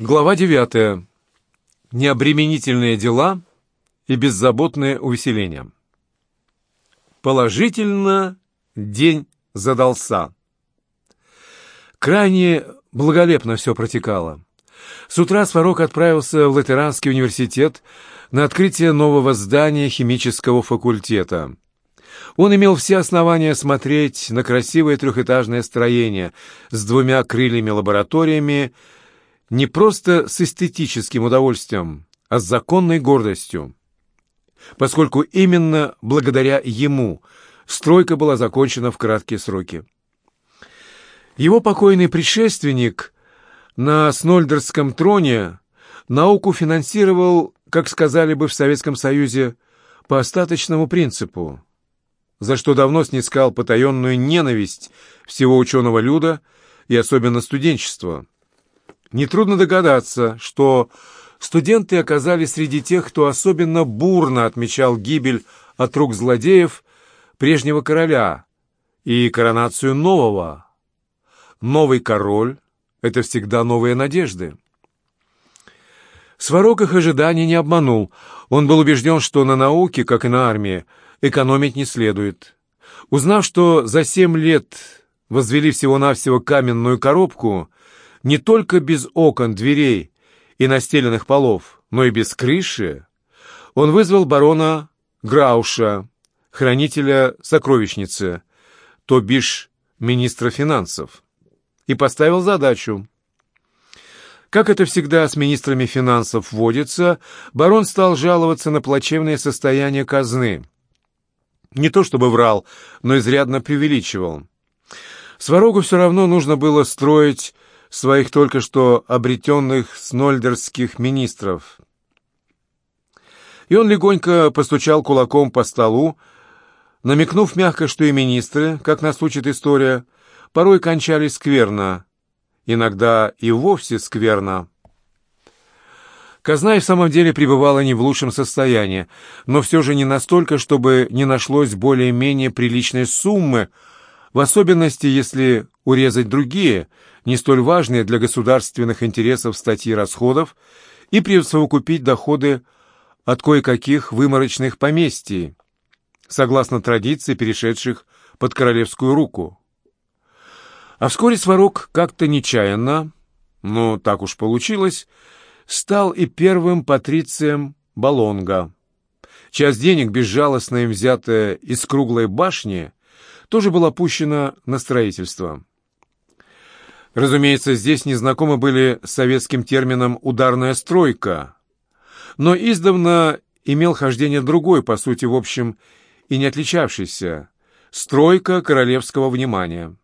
Глава 9. Необременительные дела и беззаботное увеселение. Положительно день задался. Крайне благолепно все протекало. С утра Сварог отправился в Латеранский университет на открытие нового здания химического факультета. Он имел все основания смотреть на красивое трехэтажное строение с двумя крыльями-лабораториями не просто с эстетическим удовольствием, а с законной гордостью, поскольку именно благодаря ему стройка была закончена в краткие сроки. Его покойный предшественник на Снольдерском троне науку финансировал, как сказали бы в Советском Союзе, по остаточному принципу, за что давно снискал потаенную ненависть всего ученого люда и особенно студенчества. Нетрудно догадаться, что студенты оказались среди тех, кто особенно бурно отмечал гибель от рук злодеев прежнего короля и коронацию нового. Новый король — это всегда новые надежды. Сварог их ожиданий не обманул. Он был убежден, что на науке, как и на армии, экономить не следует. Узнав, что за семь лет возвели всего-навсего каменную коробку — не только без окон, дверей и настеленных полов, но и без крыши, он вызвал барона Грауша, хранителя сокровищницы, то бишь министра финансов, и поставил задачу. Как это всегда с министрами финансов вводится, барон стал жаловаться на плачевное состояние казны. Не то чтобы врал, но изрядно преувеличивал. Сварогу все равно нужно было строить своих только что обретенных снольдерских министров. И он легонько постучал кулаком по столу, намекнув мягко, что и министры, как нас учит история, порой кончались скверно, иногда и вовсе скверно. Казна и в самом деле пребывала не в лучшем состоянии, но все же не настолько, чтобы не нашлось более-менее приличной суммы, в особенности, если урезать другие – не столь важные для государственных интересов статьи расходов и присовокупить доходы от кое-каких выморочных поместий, согласно традиции, перешедших под королевскую руку. А вскоре Сварог как-то нечаянно, но так уж получилось, стал и первым патрицием Балонга. Часть денег, безжалостно им взятая из круглой башни, тоже была пущена на строительство. Разумеется, здесь незнакомы были с советским термином «ударная стройка», но издавна имел хождение другой, по сути, в общем, и не отличавшийся — стройка королевского внимания.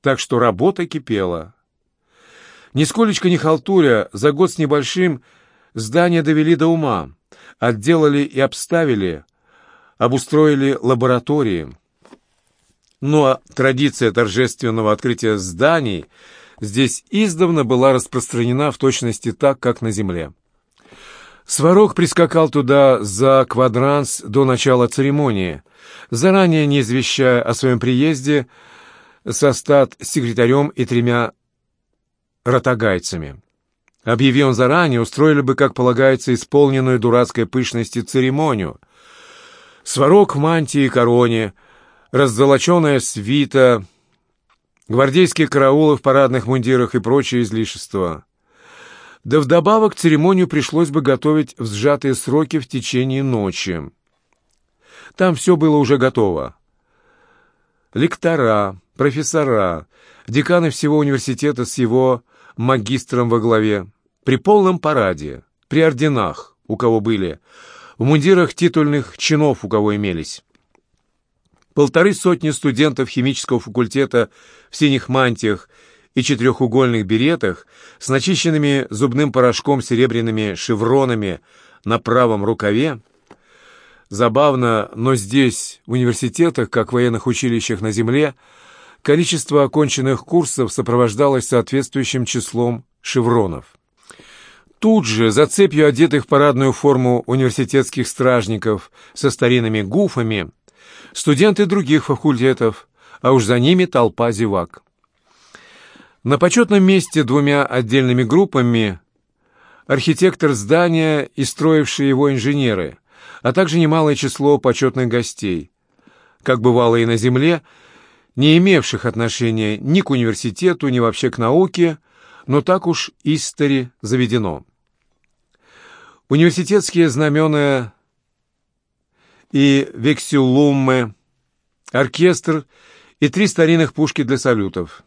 Так что работа кипела. Нисколечко не халтуря, за год с небольшим здание довели до ума, отделали и обставили, обустроили лаборатории — но традиция торжественного открытия зданий здесь издавна была распространена в точности так, как на земле. Сварог прискакал туда за квадранс до начала церемонии, заранее не извещая о своем приезде со стат-секретарем и тремя ротагайцами. Объяви он заранее, устроили бы, как полагается, исполненную дурацкой пышности церемонию. Сварог в мантии и короне — раззолоченная свита, гвардейские караулы в парадных мундирах и прочие излишества. Да вдобавок церемонию пришлось бы готовить в сжатые сроки в течение ночи. Там все было уже готово. Лектора, профессора, деканы всего университета с его магистром во главе, при полном параде, при орденах, у кого были, в мундирах титульных чинов, у кого имелись. Полторы сотни студентов химического факультета в синих мантиях и четырехугольных беретах с начищенными зубным порошком серебряными шевронами на правом рукаве. Забавно, но здесь, в университетах, как в военных училищах на Земле, количество оконченных курсов сопровождалось соответствующим числом шевронов. Тут же, за цепью одетых в парадную форму университетских стражников со старинными гуфами, студенты других факультетов, а уж за ними толпа зевак. На почетном месте двумя отдельными группами архитектор здания и строившие его инженеры, а также немалое число почетных гостей. Как бывало и на Земле, не имевших отношения ни к университету, ни вообще к науке, но так уж истори заведено. Университетские знамена и вексиллуммы, оркестр и три старинных пушки для салютов.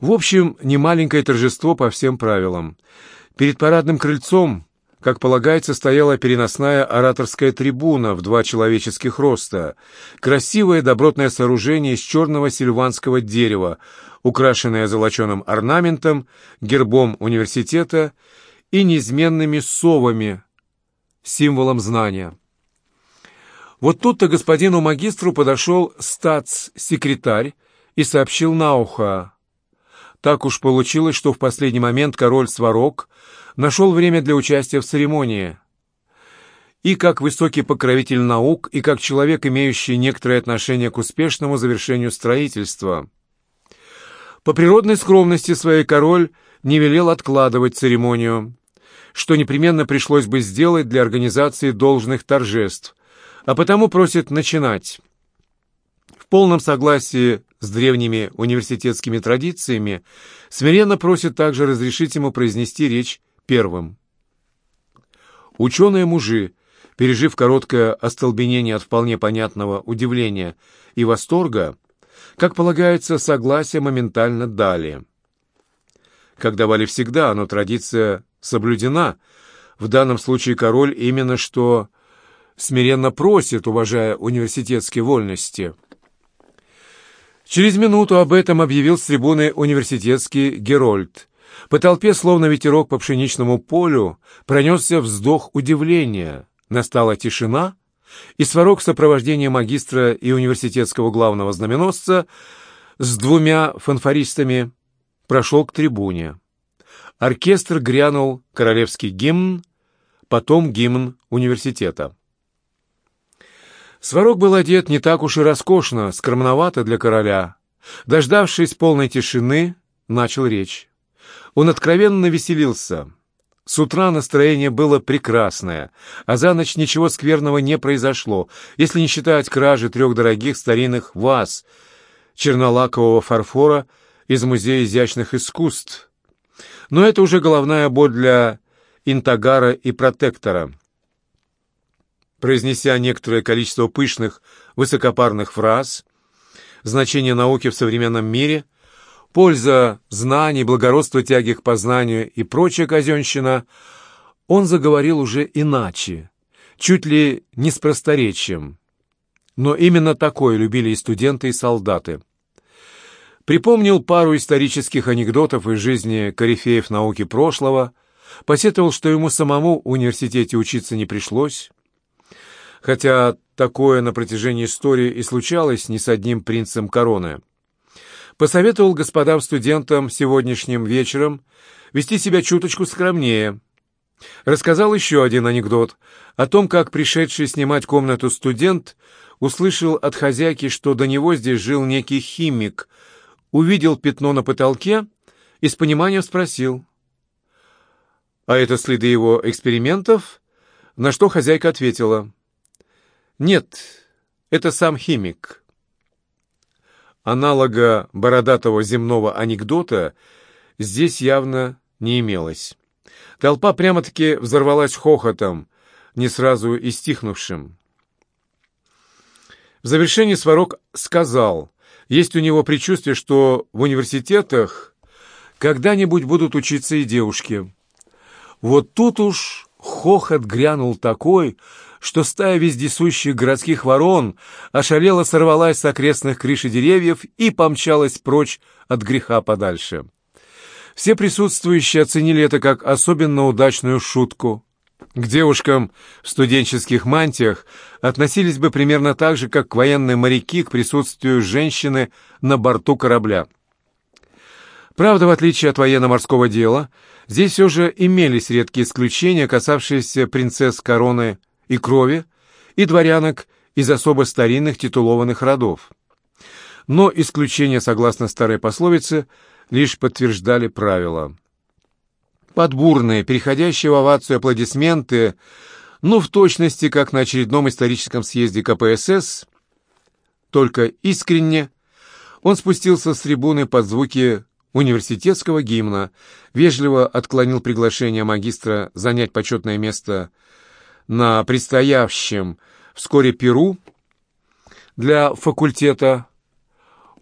В общем, немаленькое торжество по всем правилам. Перед парадным крыльцом как полагается, стояла переносная ораторская трибуна в два человеческих роста, красивое добротное сооружение из черного сильванского дерева, украшенное золоченым орнаментом, гербом университета и неизменными совами, символом знания. Вот тут-то господину магистру подошел статс-секретарь и сообщил на ухо. Так уж получилось, что в последний момент король Сварог — нашел время для участия в церемонии. И как высокий покровитель наук, и как человек, имеющий некоторое отношение к успешному завершению строительства. По природной скромности своей король не велел откладывать церемонию, что непременно пришлось бы сделать для организации должных торжеств, а потому просит начинать. В полном согласии с древними университетскими традициями смиренно просит также разрешить ему произнести речь первым. Ученые-мужи, пережив короткое остолбенение от вполне понятного удивления и восторга, как полагается, согласие моментально дали. Как давали всегда, но традиция соблюдена. В данном случае король именно что смиренно просит, уважая университетские вольности. Через минуту об этом объявил с трибуны университетский Герольд, по толпе, словно ветерок по пшеничному полю, пронесся вздох удивления. Настала тишина, и Сварог в сопровождении магистра и университетского главного знаменосца с двумя фанфористами прошел к трибуне. Оркестр грянул королевский гимн, потом гимн университета. Сварог был одет не так уж и роскошно, скромновато для короля. Дождавшись полной тишины, начал речь. Он откровенно веселился. С утра настроение было прекрасное, а за ночь ничего скверного не произошло, если не считать кражи трех дорогих старинных ваз чернолакового фарфора из Музея изящных искусств. Но это уже головная боль для Интагара и Протектора. Произнеся некоторое количество пышных, высокопарных фраз, значение науки в современном мире – польза знаний, благородство тяги к познанию и прочая казенщина, он заговорил уже иначе, чуть ли не с просторечием. Но именно такое любили и студенты, и солдаты. Припомнил пару исторических анекдотов из жизни корифеев науки прошлого, посетовал, что ему самому в университете учиться не пришлось, хотя такое на протяжении истории и случалось не с одним принцем короны – посоветовал господам-студентам сегодняшним вечером вести себя чуточку скромнее. Рассказал еще один анекдот о том, как пришедший снимать комнату студент услышал от хозяйки, что до него здесь жил некий химик, увидел пятно на потолке и с пониманием спросил. «А это следы его экспериментов?» На что хозяйка ответила. «Нет, это сам химик». Аналога бородатого земного анекдота здесь явно не имелось. Толпа прямо-таки взорвалась хохотом, не сразу и стихнувшим. В завершении Сварог сказал, есть у него предчувствие, что в университетах когда-нибудь будут учиться и девушки. Вот тут уж хохот грянул такой, что стая вездесущих городских ворон ошалела сорвалась с окрестных крыши деревьев и помчалась прочь от греха подальше. Все присутствующие оценили это как особенно удачную шутку. К девушкам в студенческих мантиях относились бы примерно так же, как военные моряки к присутствию женщины на борту корабля. Правда, в отличие от военно-морского дела, здесь все же имелись редкие исключения, касавшиеся принцесс короны и крови, и дворянок из особо старинных титулованных родов. Но исключения, согласно старой пословице, лишь подтверждали правила. Под бурные, переходящие в овацию аплодисменты, ну, в точности, как на очередном историческом съезде КПСС, только искренне, он спустился с трибуны под звуки университетского гимна, вежливо отклонил приглашение магистра занять почетное место на предстоявшем вскоре Перу для факультета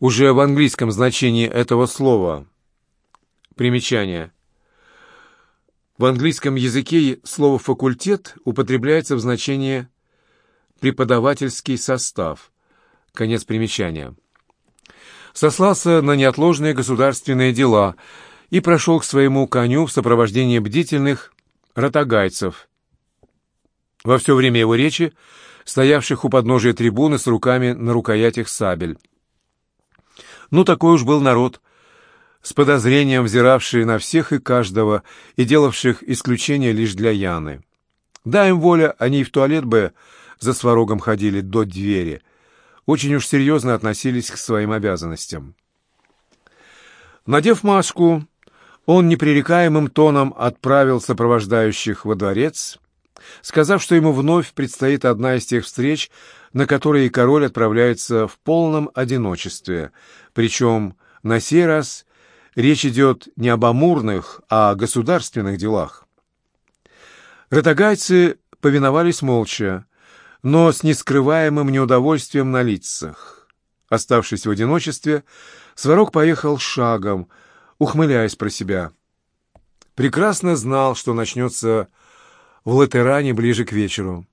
уже в английском значении этого слова. Примечание. В английском языке слово «факультет» употребляется в значении «преподавательский состав». Конец примечания. Сослался на неотложные государственные дела и прошел к своему коню в сопровождении бдительных ротагайцев. Во все время его речи, стоявших у подножия трибуны с руками на рукоятях сабель. Ну, такой уж был народ — с подозрением взиравшие на всех и каждого и делавших исключение лишь для Яны. Да им воля, они и в туалет бы за сварогом ходили до двери. Очень уж серьезно относились к своим обязанностям. Надев маску, он непререкаемым тоном отправил сопровождающих во дворец, сказав, что ему вновь предстоит одна из тех встреч, на которые король отправляется в полном одиночестве, причем на сей раз речь идет не об амурных, а о государственных делах. Ратагайцы повиновались молча, но с нескрываемым неудовольствием на лицах. Оставшись в одиночестве, Сварог поехал шагом, ухмыляясь про себя. Прекрасно знал, что начнется в Латеране ближе к вечеру.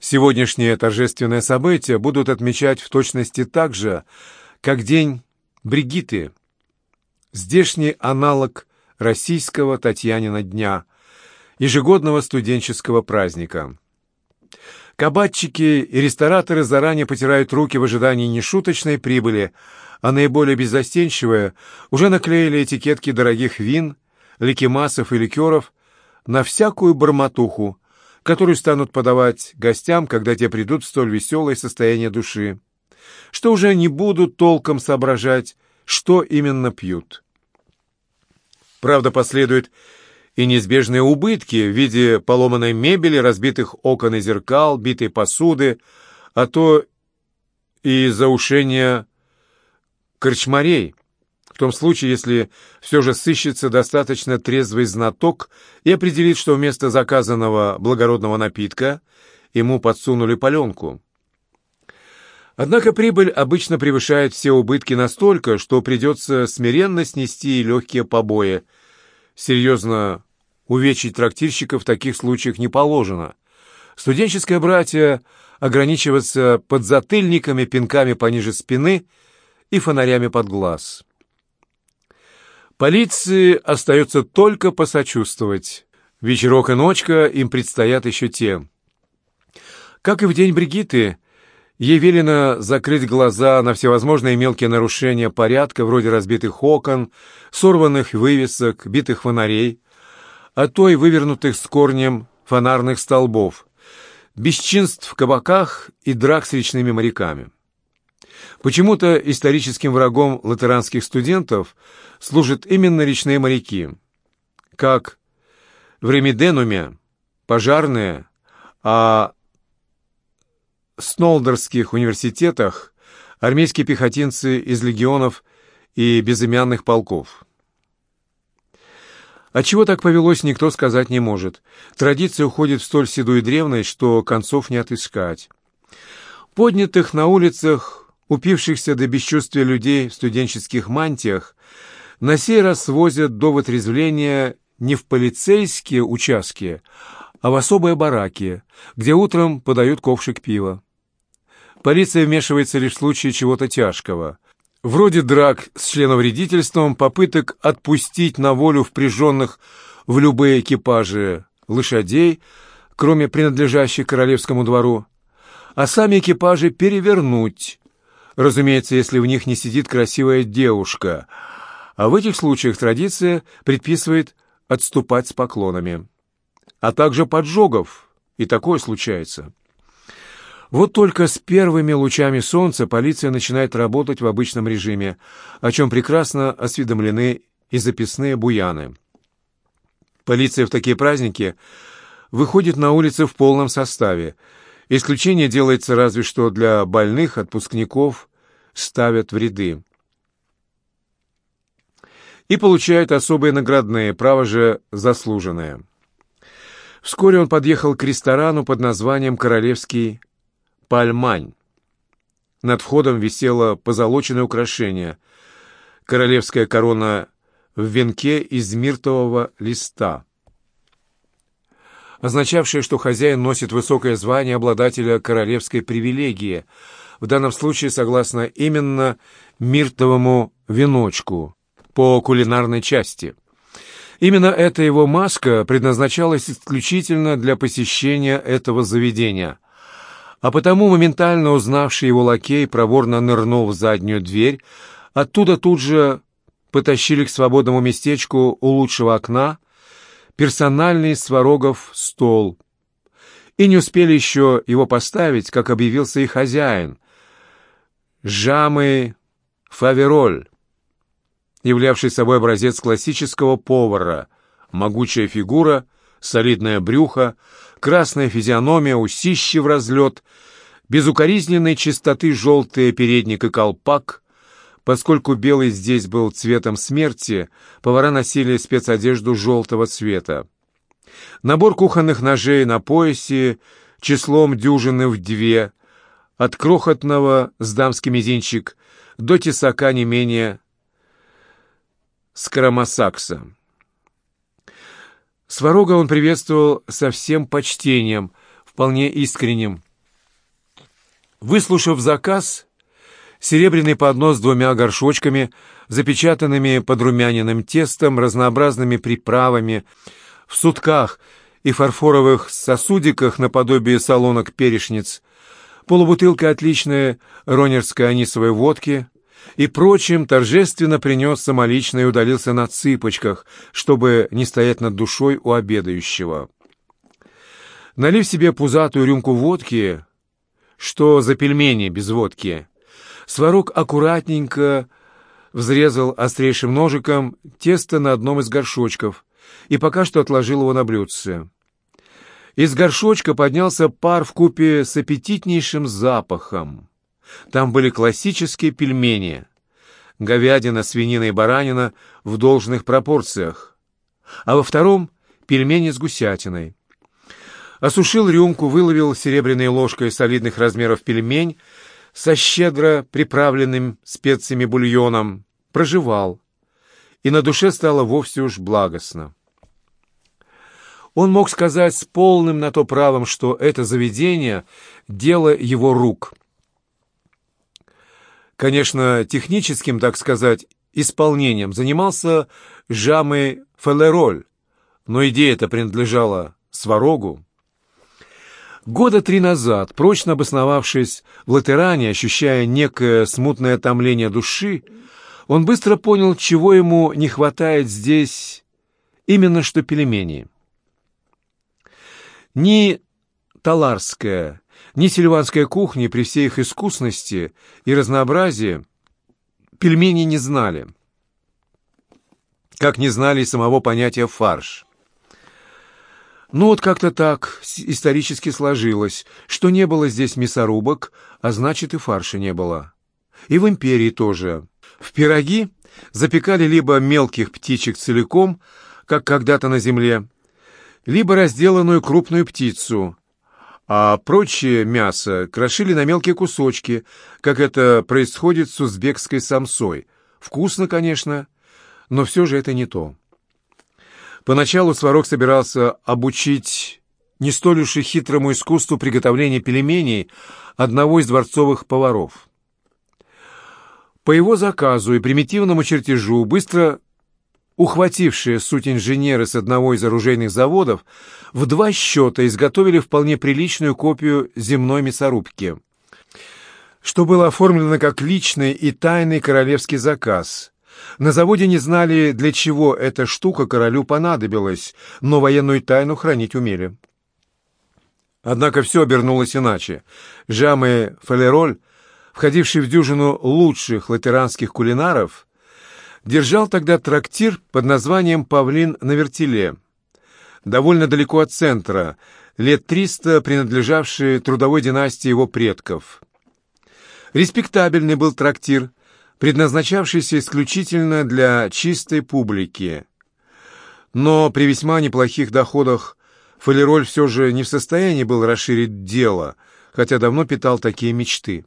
Сегодняшнее торжественное событие будут отмечать в точности так же, как день Бригиты, здешний аналог российского Татьянина дня, ежегодного студенческого праздника. Кабачики и рестораторы заранее потирают руки в ожидании нешуточной прибыли, а наиболее беззастенчивые уже наклеили этикетки дорогих вин, ликемасов и ликеров на всякую бормотуху, которую станут подавать гостям, когда те придут в столь веселое состояние души, что уже не будут толком соображать, что именно пьют. Правда, последуют и неизбежные убытки в виде поломанной мебели, разбитых окон и зеркал, битой посуды, а то и заушения корчмарей, в том случае, если все же сыщется достаточно трезвый знаток и определит, что вместо заказанного благородного напитка ему подсунули паленку. Однако прибыль обычно превышает все убытки настолько, что придется смиренно снести легкие побои. Серьезно увечить трактирщиков в таких случаях не положено. Студенческое братье ограничивается подзатыльниками, пинками пониже спины и фонарями под глаз. Полиции остается только посочувствовать. Вечерок и ночка им предстоят еще те. Как и в день Бригиты, Ей велено закрыть глаза на всевозможные мелкие нарушения порядка, вроде разбитых окон, сорванных вывесок, битых фонарей, а то и вывернутых с корнем фонарных столбов, бесчинств в кабаках и драк с речными моряками. Почему-то историческим врагом латеранских студентов служат именно речные моряки, как в Ремиденуме пожарные, а Снолдерских университетах армейские пехотинцы из легионов и безымянных полков. Отчего так повелось, никто сказать не может. Традиция уходит в столь седую древность, что концов не отыскать. Поднятых на улицах, упившихся до бесчувствия людей в студенческих мантиях, на сей раз свозят до вытрезвления не в полицейские участки, а в особые бараки, где утром подают ковшик пива. Полиция вмешивается лишь в случае чего-то тяжкого. Вроде драк с членовредительством, попыток отпустить на волю впряженных в любые экипажи лошадей, кроме принадлежащих королевскому двору, а сами экипажи перевернуть, разумеется, если в них не сидит красивая девушка, а в этих случаях традиция предписывает отступать с поклонами. А также поджогов, и такое случается. Вот только с первыми лучами солнца полиция начинает работать в обычном режиме, о чем прекрасно осведомлены и записные буяны. Полиция в такие праздники выходит на улицы в полном составе. Исключение делается разве что для больных, отпускников ставят в ряды. И получает особые наградные, право же заслуженное. Вскоре он подъехал к ресторану под названием «Королевский Пальмань». Над входом висело позолоченное украшение — королевская корона в венке из миртового листа, означавшее, что хозяин носит высокое звание обладателя королевской привилегии, в данном случае согласно именно миртовому веночку по кулинарной части. Именно эта его маска предназначалась исключительно для посещения этого заведения — а потому моментально узнавший его лакей проворно нырнул в заднюю дверь, оттуда тут же потащили к свободному местечку у лучшего окна персональный сварогов стол. И не успели еще его поставить, как объявился и хозяин. Жамы Фавероль, являвший собой образец классического повара, могучая фигура, солидное брюхо, красная физиономия, усищи в разлет, безукоризненной чистоты желтый передник и колпак. Поскольку белый здесь был цветом смерти, повара носили спецодежду желтого цвета. Набор кухонных ножей на поясе числом дюжины в две, от крохотного с дамский мизинчик до тесака не менее скромосакса. Сварога он приветствовал со всем почтением, вполне искренним. Выслушав заказ, серебряный поднос с двумя горшочками, запечатанными подрумяненным тестом, разнообразными приправами, в сутках и фарфоровых сосудиках наподобие салонок перешниц, полубутылка отличной ронерской анисовой водки — и прочим торжественно принес самолично и удалился на цыпочках, чтобы не стоять над душой у обедающего. Налив себе пузатую рюмку водки, что за пельмени без водки, Сварог аккуратненько взрезал острейшим ножиком тесто на одном из горшочков и пока что отложил его на блюдце. Из горшочка поднялся пар в купе с аппетитнейшим запахом. Там были классические пельмени. Говядина, свинина и баранина в должных пропорциях. А во втором — пельмени с гусятиной. Осушил рюмку, выловил серебряной ложкой солидных размеров пельмень со щедро приправленным специями бульоном, проживал, и на душе стало вовсе уж благостно. Он мог сказать с полным на то правом, что это заведение — дело его рук — Конечно, техническим, так сказать, исполнением занимался Жамы Фелероль, но идея-то принадлежала Сварогу. Года три назад, прочно обосновавшись в Латеране, ощущая некое смутное томление души, он быстро понял, чего ему не хватает здесь именно что пельмени. Ни таларская, ни сильванская кухня при всей их искусности и разнообразии пельмени не знали. Как не знали и самого понятия «фарш». Ну вот как-то так исторически сложилось, что не было здесь мясорубок, а значит и фарша не было. И в империи тоже. В пироги запекали либо мелких птичек целиком, как когда-то на земле, либо разделанную крупную птицу, а прочее мясо крошили на мелкие кусочки, как это происходит с узбекской самсой. Вкусно, конечно, но все же это не то. Поначалу Сварог собирался обучить не столь уж и хитрому искусству приготовления пельменей одного из дворцовых поваров. По его заказу и примитивному чертежу быстро ухватившие суть инженеры с одного из оружейных заводов, в два счета изготовили вполне приличную копию земной мясорубки, что было оформлено как личный и тайный королевский заказ. На заводе не знали, для чего эта штука королю понадобилась, но военную тайну хранить умели. Однако все обернулось иначе. Жамы Фалероль, входивший в дюжину лучших латеранских кулинаров, держал тогда трактир под названием «Павлин на вертеле». довольно далеко от центра, лет триста принадлежавший трудовой династии его предков. Респектабельный был трактир, предназначавшийся исключительно для чистой публики. Но при весьма неплохих доходах Фалероль все же не в состоянии был расширить дело, хотя давно питал такие мечты.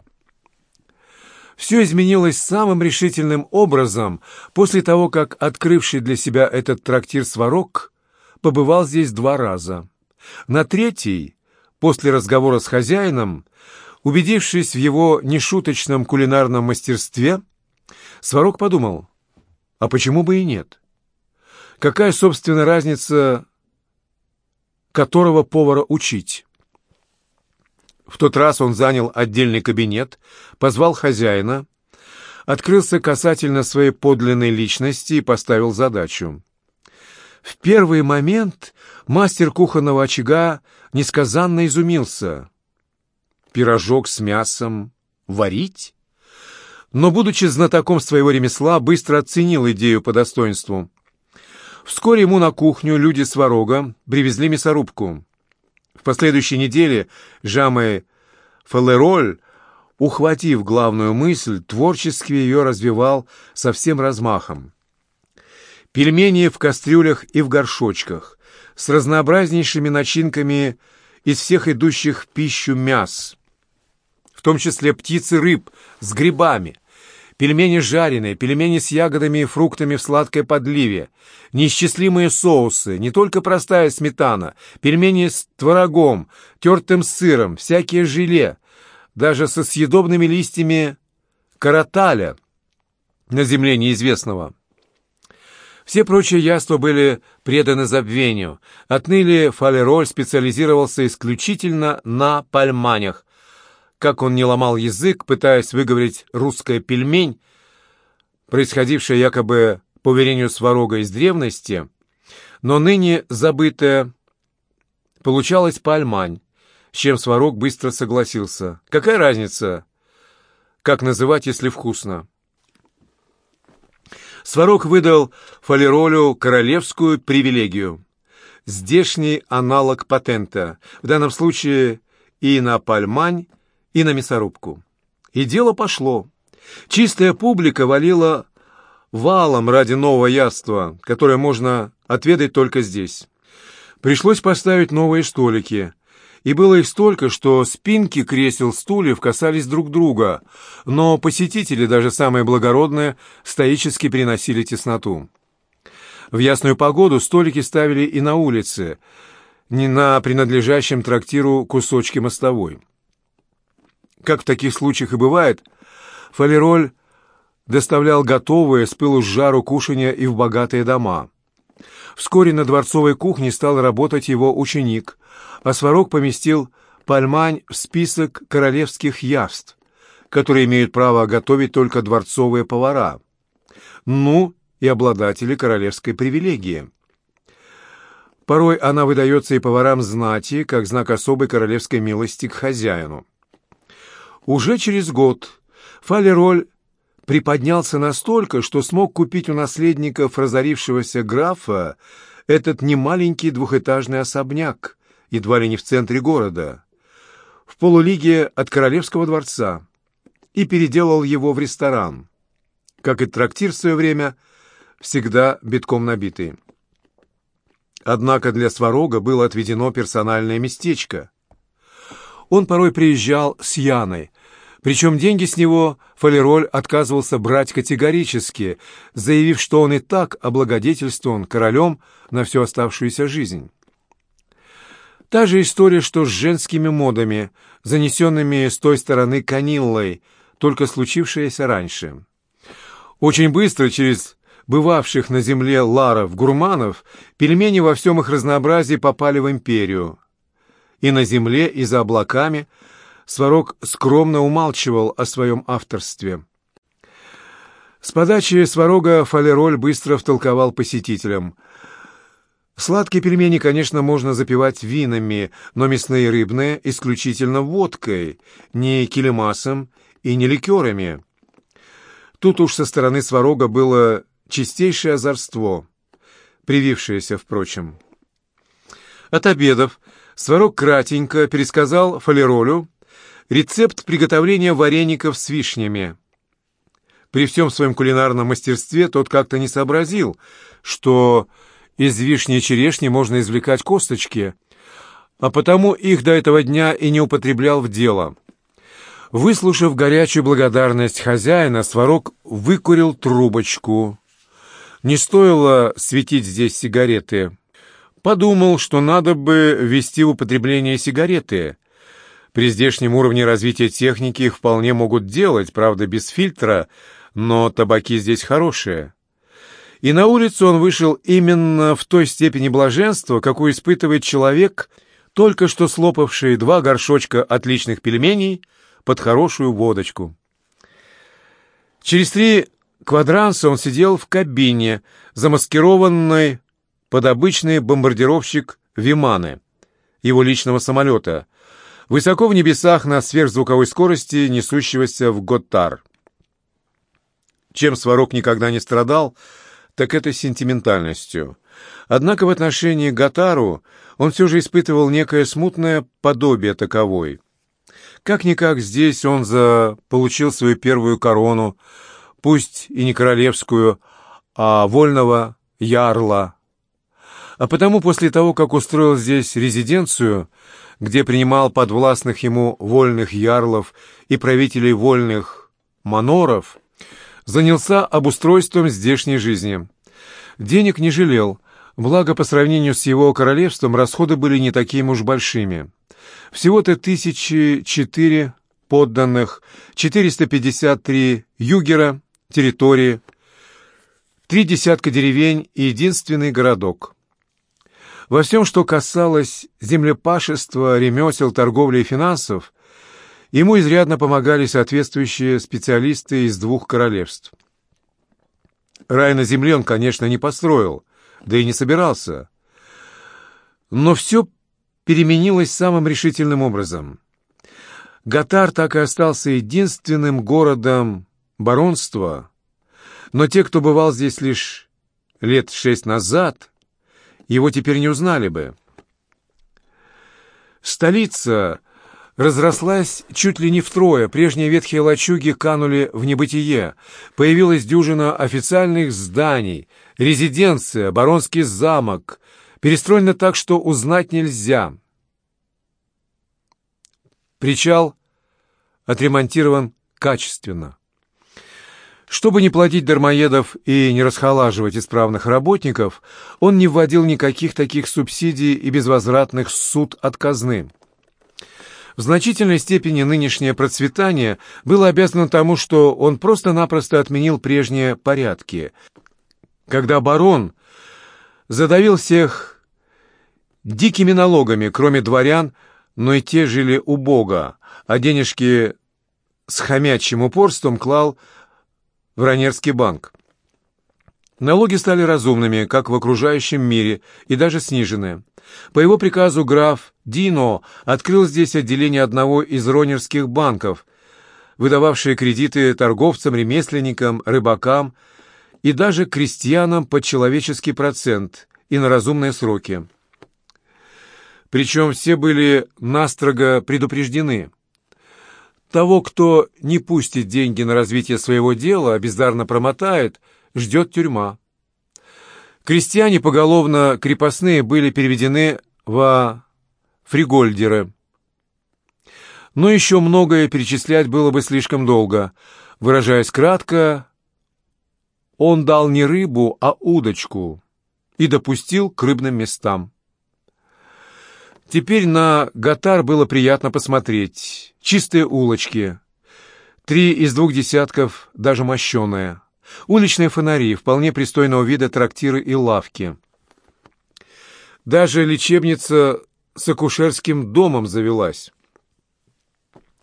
Все изменилось самым решительным образом после того, как открывший для себя этот трактир Сварог побывал здесь два раза. На третий, после разговора с хозяином, убедившись в его нешуточном кулинарном мастерстве, Сварог подумал, а почему бы и нет? Какая, собственно, разница, которого повара учить? В тот раз он занял отдельный кабинет, позвал хозяина, открылся касательно своей подлинной личности и поставил задачу. В первый момент мастер кухонного очага несказанно изумился. Пирожок с мясом варить? но, будучи знатоком своего ремесла, быстро оценил идею по достоинству. Вскоре ему на кухню люди с Ворога привезли мясорубку. В последующей неделе Жаме Фалероль, ухватив главную мысль, творчески ее развивал со всем размахом. Пельмени в кастрюлях и в горшочках, с разнообразнейшими начинками из всех идущих пищу мяс, в том числе птиц и рыб с грибами, пельмени жареные, пельмени с ягодами и фруктами в сладкой подливе, неисчислимые соусы, не только простая сметана, пельмени с творогом, тертым сыром, всякие желе, даже со съедобными листьями караталя на земле неизвестного. Все прочие яства были преданы забвению. Отныне Фалероль специализировался исключительно на пальманях, как он не ломал язык, пытаясь выговорить русское пельмень, происходившее якобы по уверению Сварога из древности, но ныне забытое, получалось пальмань, с чем Сварог быстро согласился. Какая разница, как называть, если вкусно? Сварог выдал Фалеролю королевскую привилегию. Здешний аналог патента, в данном случае и на пальмань, и на мясорубку. И дело пошло. Чистая публика валила валом ради нового яства, которое можно отведать только здесь. Пришлось поставить новые столики. И было их столько, что спинки кресел стульев касались друг друга, но посетители, даже самые благородные, стоически приносили тесноту. В ясную погоду столики ставили и на улице, не на принадлежащем трактиру кусочке мостовой. Как в таких случаях и бывает, Фалероль доставлял готовые с пылу с жару кушанья и в богатые дома. Вскоре на дворцовой кухне стал работать его ученик, а Сварог поместил пальмань в список королевских явств, которые имеют право готовить только дворцовые повара. Ну, и обладатели королевской привилегии. Порой она выдается и поварам знати, как знак особой королевской милости к хозяину. Уже через год Фалероль приподнялся настолько, что смог купить у наследников разорившегося графа этот немаленький двухэтажный особняк, едва ли не в центре города, в полулиге от Королевского дворца, и переделал его в ресторан, как и трактир в свое время, всегда битком набитый. Однако для Сварога было отведено персональное местечко. Он порой приезжал с Яной, причем деньги с него Фалероль отказывался брать категорически, заявив, что он и так облагодетельствован королем на всю оставшуюся жизнь. Та же история, что с женскими модами, занесенными с той стороны Каниллой, только случившаяся раньше. Очень быстро через бывавших на земле ларов-гурманов пельмени во всем их разнообразии попали в империю. И на земле, и за облаками – Сварог скромно умалчивал о своем авторстве. С подачи Сварога Фалероль быстро втолковал посетителям. Сладкие пельмени, конечно, можно запивать винами, но мясные и рыбные — исключительно водкой, не килимасом и не ликерами. Тут уж со стороны Сварога было чистейшее озорство, привившееся, впрочем. Отобедав, Сварог кратенько пересказал Фалеролю рецепт приготовления вареников с вишнями. При всем своем кулинарном мастерстве тот как-то не сообразил, что из вишни и черешни можно извлекать косточки, а потому их до этого дня и не употреблял в дело. Выслушав горячую благодарность хозяина, Сварог выкурил трубочку. Не стоило светить здесь сигареты. Подумал, что надо бы ввести в употребление сигареты. При здешнем уровне развития техники их вполне могут делать, правда, без фильтра, но табаки здесь хорошие. И на улицу он вышел именно в той степени блаженства, какую испытывает человек, только что слопавший два горшочка отличных пельменей под хорошую водочку. Через три квадранса он сидел в кабине, замаскированной под обычный бомбардировщик «Виманы», его личного самолета, высоко в небесах на сверхзвуковой скорости, несущегося в Готтар. Чем Сварог никогда не страдал, так это сентиментальностью. Однако в отношении Гатару он все же испытывал некое смутное подобие таковой. Как-никак здесь он заполучил свою первую корону, пусть и не королевскую, а вольного ярла. А потому после того, как устроил здесь резиденцию, где принимал подвластных ему вольных ярлов и правителей вольных маноров, занялся обустройством здешней жизни. Денег не жалел, благо по сравнению с его королевством расходы были не такими уж большими. Всего-то тысячи четыре подданных, 453 югера, территории, три десятка деревень и единственный городок. Во всем, что касалось землепашества, ремесел, торговли и финансов, ему изрядно помогали соответствующие специалисты из двух королевств. Рай на земле он, конечно, не построил, да и не собирался. Но все переменилось самым решительным образом. Гатар так и остался единственным городом баронства, но те, кто бывал здесь лишь лет шесть назад, его теперь не узнали бы. Столица разрослась чуть ли не втрое, прежние ветхие лачуги канули в небытие, появилась дюжина официальных зданий, резиденция, баронский замок, перестроена так, что узнать нельзя. Причал отремонтирован качественно. Чтобы не платить дармоедов и не расхолаживать исправных работников, он не вводил никаких таких субсидий и безвозвратных суд от казны. В значительной степени нынешнее процветание было обязано тому, что он просто-напросто отменил прежние порядки. Когда барон задавил всех дикими налогами, кроме дворян, но и те жили убого, а денежки с хомячьим упорством клал в Ранерский банк. Налоги стали разумными, как в окружающем мире, и даже снижены. По его приказу граф Дино открыл здесь отделение одного из ронерских банков, выдававшие кредиты торговцам, ремесленникам, рыбакам и даже крестьянам под человеческий процент и на разумные сроки. Причем все были настрого предупреждены – того, кто не пустит деньги на развитие своего дела, а бездарно промотает, ждет тюрьма. Крестьяне поголовно крепостные были переведены во фригольдеры. Но еще многое перечислять было бы слишком долго. Выражаясь кратко, он дал не рыбу, а удочку и допустил к рыбным местам. Теперь на Гатар было приятно посмотреть. Чистые улочки. Три из двух десятков, даже мощеные. Уличные фонари, вполне пристойного вида трактиры и лавки. Даже лечебница с акушерским домом завелась.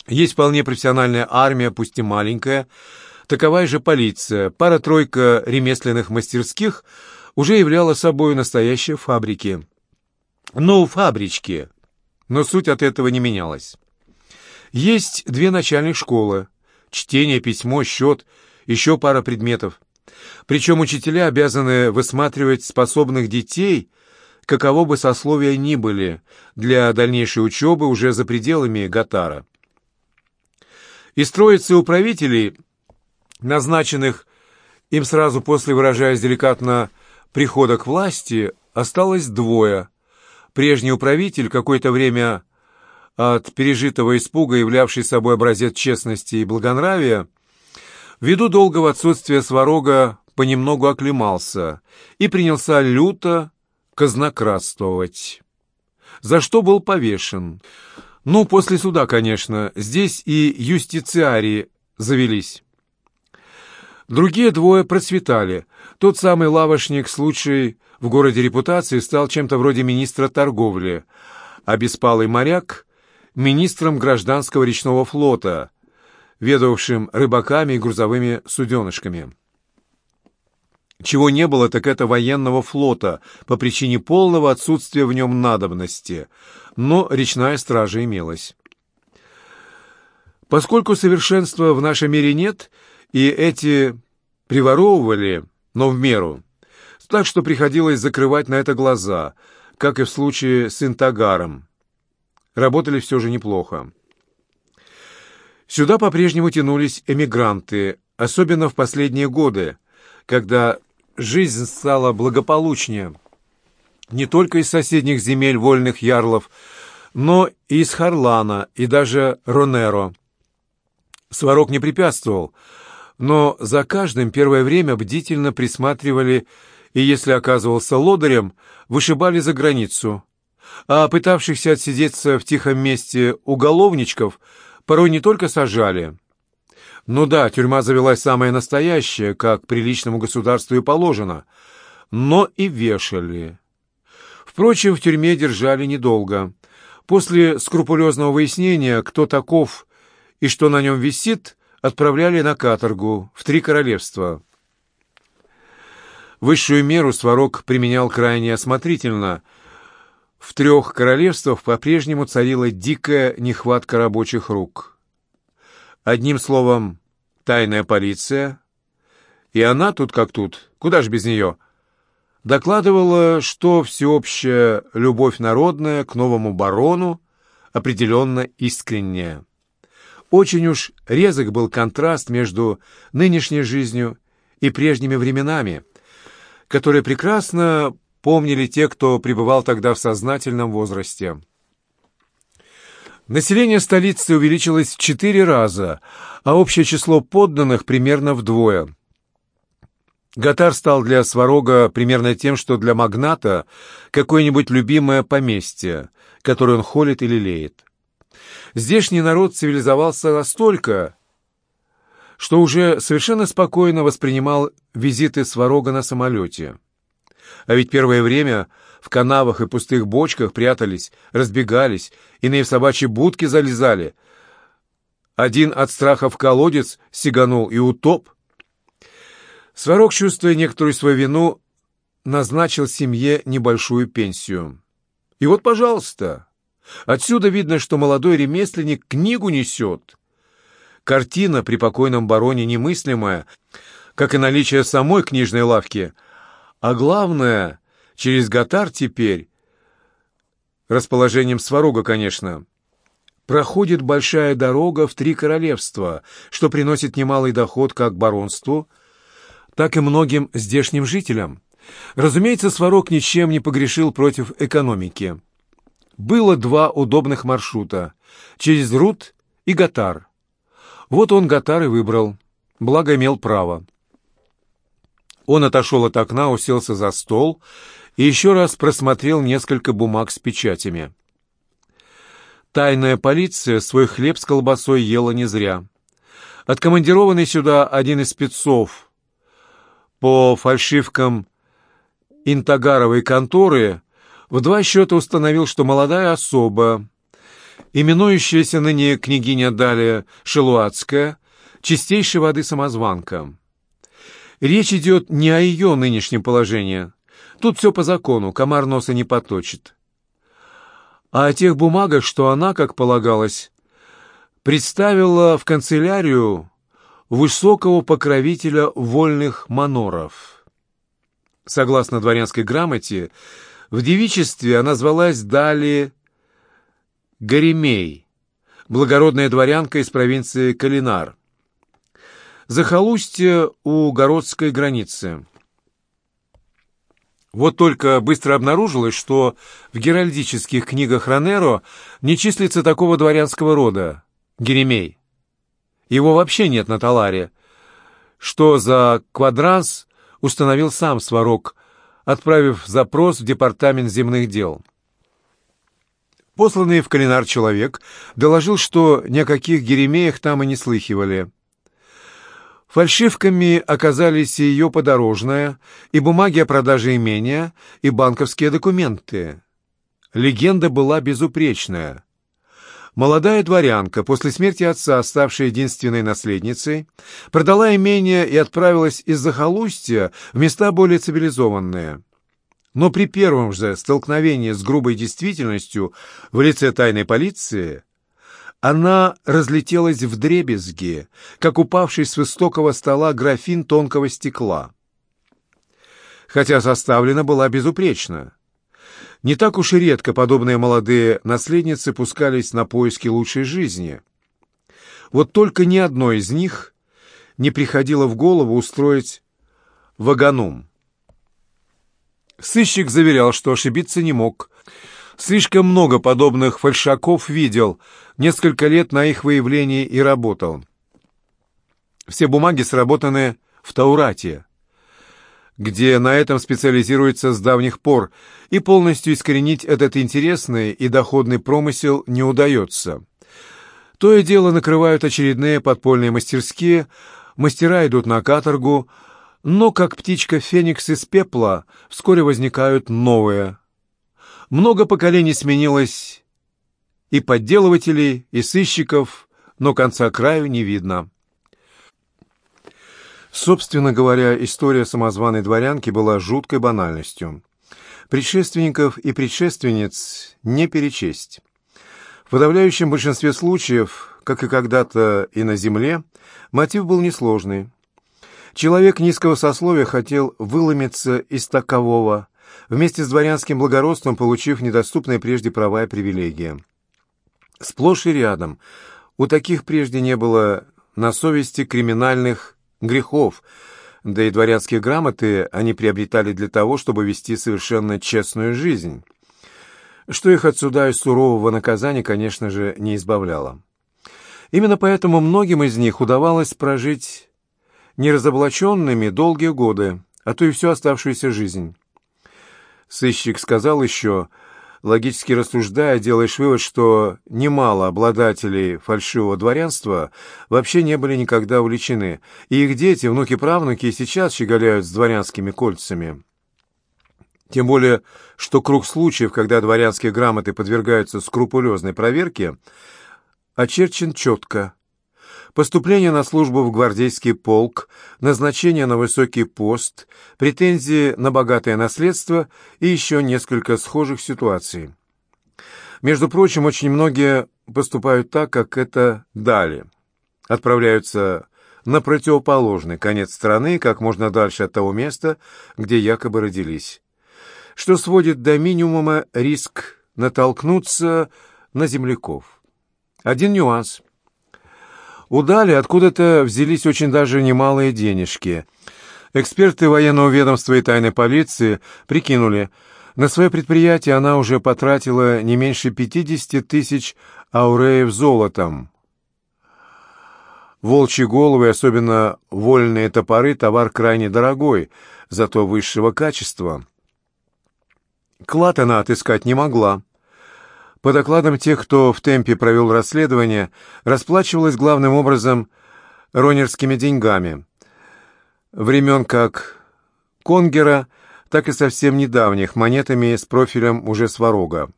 Есть вполне профессиональная армия, пусть и маленькая, таковая же полиция, пара-тройка ремесленных мастерских уже являла собой настоящие фабрики. Ну, фабрички. Но суть от этого не менялась. Есть две начальных школы. Чтение, письмо, счет, еще пара предметов. Причем учителя обязаны высматривать способных детей, каково бы сословия ни были, для дальнейшей учебы уже за пределами Гатара. Из троицы управителей, назначенных им сразу после, выражаясь деликатно, прихода к власти, осталось двое. Прежний управитель, какое-то время от пережитого испуга, являвший собой образец честности и благонравия, ввиду долгого отсутствия сварога понемногу оклемался и принялся люто казнократствовать, за что был повешен. Ну, после суда, конечно, здесь и юстициарии завелись. Другие двое процветали. Тот самый лавошник с лучшей в городе репутацией стал чем-то вроде министра торговли, а беспалый моряк — министром гражданского речного флота, ведавшим рыбаками и грузовыми суденышками. Чего не было, так это военного флота по причине полного отсутствия в нем надобности, но речная стража имелась. Поскольку совершенства в нашем мире нет, и эти приворовывали, но в меру, так что приходилось закрывать на это глаза, как и в случае с Интагаром. Работали все же неплохо. Сюда по-прежнему тянулись эмигранты, особенно в последние годы, когда жизнь стала благополучнее. Не только из соседних земель вольных ярлов, но и из Харлана и даже Ронеро. Сварог не препятствовал, но за каждым первое время бдительно присматривали и, если оказывался лодырем, вышибали за границу, а пытавшихся отсидеться в тихом месте уголовничков порой не только сажали, ну да, тюрьма завелась самая настоящая, как приличному государству и положено, но и вешали. Впрочем, в тюрьме держали недолго. После скрупулезного выяснения, кто таков и что на нем висит, отправляли на каторгу в три королевства. Высшую меру Сварог применял крайне осмотрительно. В трех королевствах по-прежнему царила дикая нехватка рабочих рук. Одним словом, тайная полиция, и она тут как тут, куда ж без нее, докладывала, что всеобщая любовь народная к новому барону определенно искренняя. Очень уж резок был контраст между нынешней жизнью и прежними временами, которые прекрасно помнили те, кто пребывал тогда в сознательном возрасте. Население столицы увеличилось в четыре раза, а общее число подданных примерно вдвое. Гатар стал для Сварога примерно тем, что для магната какое-нибудь любимое поместье, которое он холит или леет. Здешний народ цивилизовался настолько, что уже совершенно спокойно воспринимал визиты Сварога на самолете. А ведь первое время в канавах и пустых бочках прятались, разбегались, иные в собачьи будки залезали. Один от страха в колодец сиганул и утоп. Сварог, чувствуя некоторую свою вину, назначил семье небольшую пенсию. И вот, пожалуйста, отсюда видно, что молодой ремесленник книгу несет. Картина при покойном бароне немыслимая, как и наличие самой книжной лавки, а главное, Через Гатар теперь, расположением Сварога, конечно, проходит большая дорога в три королевства, что приносит немалый доход как баронству, так и многим здешним жителям. Разумеется, Сварог ничем не погрешил против экономики. Было два удобных маршрута — через Рут и Гатар. Вот он Гатар и выбрал, благо имел право. Он отошел от окна, уселся за стол и еще раз просмотрел несколько бумаг с печатями. Тайная полиция свой хлеб с колбасой ела не зря. Откомандированный сюда один из спецов по фальшивкам Интагаровой конторы в два счета установил, что молодая особа, именующаяся ныне княгиня Далия Шелуацкая, чистейшей воды самозванка. Речь идет не о ее нынешнем положении, Тут все по закону, комар носа не поточит. А о тех бумагах, что она, как полагалось, представила в канцелярию высокого покровителя вольных маноров. Согласно дворянской грамоте, В девичестве она звалась Дали Горемей, благородная дворянка из провинции Калинар. Захолустье у городской границы. Вот только быстро обнаружилось, что в геральдических книгах Ранеро не числится такого дворянского рода — Геремей. Его вообще нет на Таларе, что за квадранс установил сам Сварог, отправив запрос в Департамент земных дел. Посланный в Калинар человек доложил, что ни о каких Геремеях там и не слыхивали. Фальшивками оказались и ее подорожная, и бумаги о продаже имения, и банковские документы. Легенда была безупречная. Молодая дворянка, после смерти отца, ставшая единственной наследницей, продала имение и отправилась из захолустья в места более цивилизованные. Но при первом же столкновении с грубой действительностью в лице тайной полиции она разлетелась в дребезги, как упавший с высокого стола графин тонкого стекла. Хотя составлена была безупречно. Не так уж и редко подобные молодые наследницы пускались на поиски лучшей жизни. Вот только ни одной из них не приходило в голову устроить ваганум. Сыщик заверял, что ошибиться не мог. Слишком много подобных фальшаков видел, несколько лет на их выявлении и работал. Все бумаги сработаны в Таурате, где на этом специализируется с давних пор, и полностью искоренить этот интересный и доходный промысел не удается. То и дело накрывают очередные подпольные мастерские, мастера идут на каторгу, но, как птичка Феникс из пепла, вскоре возникают новые. Много поколений сменилось и подделывателей, и сыщиков, но конца краю не видно. Собственно говоря, история самозваной дворянки была жуткой банальностью. Предшественников и предшественниц не перечесть. В подавляющем большинстве случаев, как и когда-то и на земле, мотив был несложный. Человек низкого сословия хотел выломиться из такового, вместе с дворянским благородством получив недоступные прежде права и привилегии. Сплошь и рядом. У таких прежде не было на совести криминальных грехов, да и дворянские грамоты они приобретали для того, чтобы вести совершенно честную жизнь, что их от суда и сурового наказания, конечно же, не избавляло. Именно поэтому многим из них удавалось прожить неразоблаченными долгие годы, а то и всю оставшуюся жизнь. Сыщик сказал еще, логически рассуждая, делаешь вывод, что немало обладателей фальшивого дворянства вообще не были никогда увлечены, и их дети, внуки-правнуки и сейчас щеголяют с дворянскими кольцами. Тем более, что круг случаев, когда дворянские грамоты подвергаются скрупулезной проверке, очерчен четко. Поступление на службу в гвардейский полк, назначение на высокий пост, претензии на богатое наследство и еще несколько схожих ситуаций. Между прочим, очень многие поступают так, как это дали. Отправляются на противоположный конец страны, как можно дальше от того места, где якобы родились. Что сводит до минимума риск натолкнуться на земляков. Один нюанс – у Дали откуда-то взялись очень даже немалые денежки. Эксперты военного ведомства и тайной полиции прикинули, на свое предприятие она уже потратила не меньше 50 тысяч ауреев золотом. Волчьи головы, особенно вольные топоры, товар крайне дорогой, зато высшего качества. Клад она отыскать не могла. По докладам тех, кто в темпе провел расследование, расплачивалась главным образом ронерскими деньгами. Времен как Конгера, так и совсем недавних, монетами с профилем уже сварога.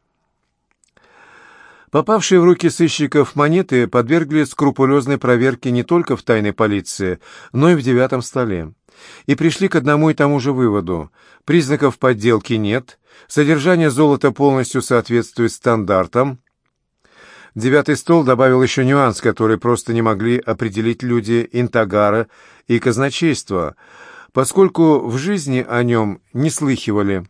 Попавшие в руки сыщиков монеты подвергли скрупулезной проверке не только в тайной полиции, но и в девятом столе. И пришли к одному и тому же выводу. Признаков подделки нет, Содержание золота полностью соответствует стандартам. Девятый стол добавил еще нюанс, который просто не могли определить люди Интагара и казначейства, поскольку в жизни о нем не слыхивали.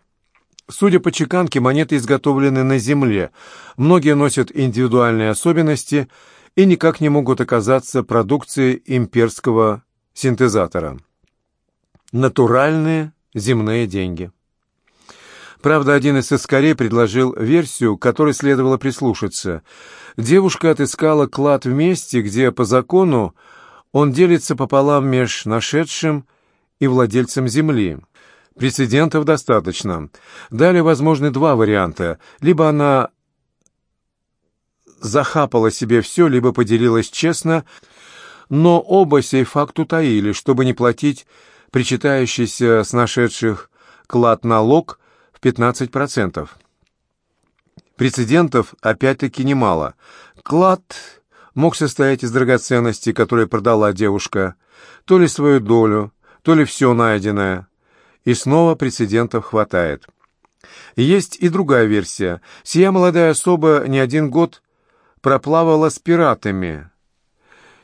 Судя по чеканке, монеты изготовлены на земле. Многие носят индивидуальные особенности и никак не могут оказаться продукцией имперского синтезатора. Натуральные земные деньги. Правда, один из искорей предложил версию, которой следовало прислушаться. Девушка отыскала клад в месте, где, по закону, он делится пополам меж нашедшим и владельцем земли. Прецедентов достаточно. Далее возможны два варианта. Либо она захапала себе все, либо поделилась честно, но оба сей факт утаили, чтобы не платить причитающийся с нашедших клад налог в 15%. Прецедентов опять-таки немало. Клад мог состоять из драгоценностей, которые продала девушка, то ли свою долю, то ли все найденное. И снова прецедентов хватает. Есть и другая версия. Сия молодая особа не один год проплавала с пиратами.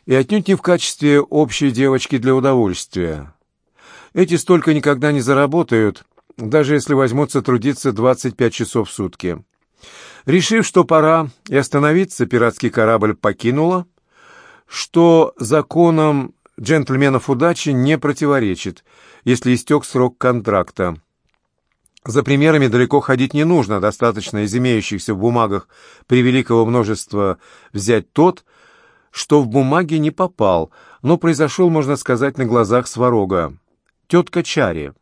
И отнюдь не в качестве общей девочки для удовольствия. Эти столько никогда не заработают, даже если возьмутся трудиться 25 часов в сутки. Решив, что пора и остановиться, пиратский корабль покинула, что законам джентльменов удачи не противоречит, если истек срок контракта. За примерами далеко ходить не нужно, достаточно из имеющихся в бумагах превеликого множества взять тот, что в бумаге не попал, но произошел, можно сказать, на глазах сварога. Тетка Чари.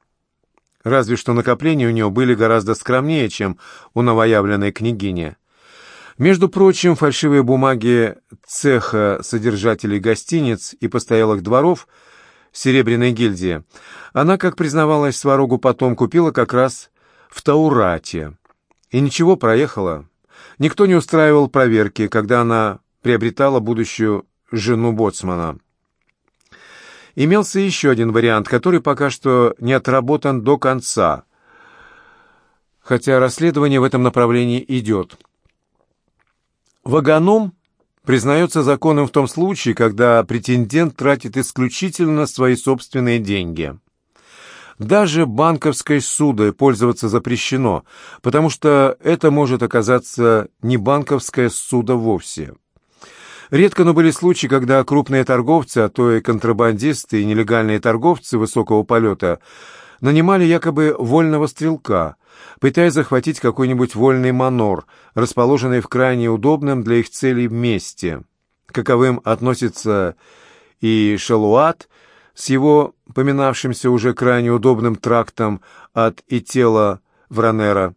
Разве что накопления у нее были гораздо скромнее, чем у новоявленной княгини. Между прочим, фальшивые бумаги цеха содержателей гостиниц и постоялых дворов Серебряной гильдии она, как признавалась Сварогу потом, купила как раз в Таурате. И ничего, проехала. Никто не устраивал проверки, когда она приобретала будущую жену боцмана. Имелся еще один вариант, который пока что не отработан до конца, хотя расследование в этом направлении идет. Вагоном признается законом в том случае, когда претендент тратит исключительно свои собственные деньги. Даже банковской судой пользоваться запрещено, потому что это может оказаться не банковская суда вовсе. Редко, но были случаи, когда крупные торговцы, а то и контрабандисты и нелегальные торговцы высокого полета нанимали якобы вольного стрелка, пытаясь захватить какой-нибудь вольный манор, расположенный в крайне удобном для их целей месте. Каковым относится и Шалуат с его поминавшимся уже крайне удобным трактом от Итела в Ранера,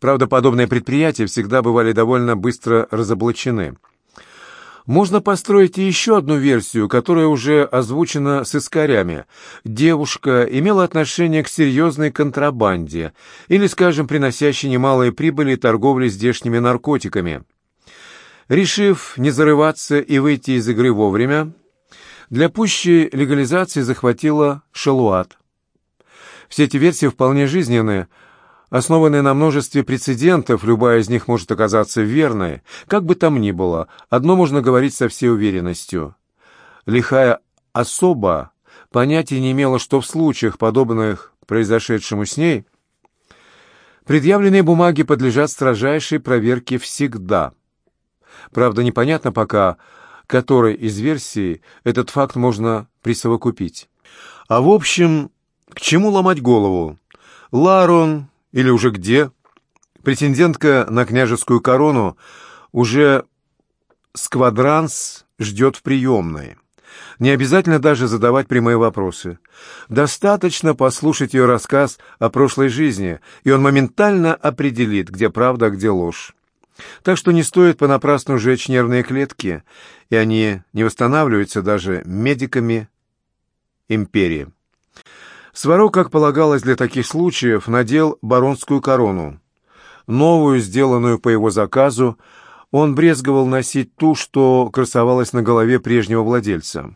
Правда, подобные предприятия всегда бывали довольно быстро разоблачены. Можно построить и еще одну версию, которая уже озвучена с искорями. Девушка имела отношение к серьезной контрабанде или, скажем, приносящей немалые прибыли торговли здешними наркотиками. Решив не зарываться и выйти из игры вовремя, для пущей легализации захватила шалуат. Все эти версии вполне жизненные – основанные на множестве прецедентов, любая из них может оказаться верной. Как бы там ни было, одно можно говорить со всей уверенностью. Лихая особа понятия не имела, что в случаях, подобных произошедшему с ней, предъявленные бумаги подлежат строжайшей проверке всегда. Правда, непонятно пока, которой из версий этот факт можно присовокупить. А в общем, к чему ломать голову? Ларон или уже где? Претендентка на княжескую корону уже сквадранс ждет в приемной. Не обязательно даже задавать прямые вопросы. Достаточно послушать ее рассказ о прошлой жизни, и он моментально определит, где правда, а где ложь. Так что не стоит понапрасну жечь нервные клетки, и они не восстанавливаются даже медиками империи. Сварог, как полагалось для таких случаев, надел баронскую корону. Новую, сделанную по его заказу, он брезговал носить ту, что красовалась на голове прежнего владельца.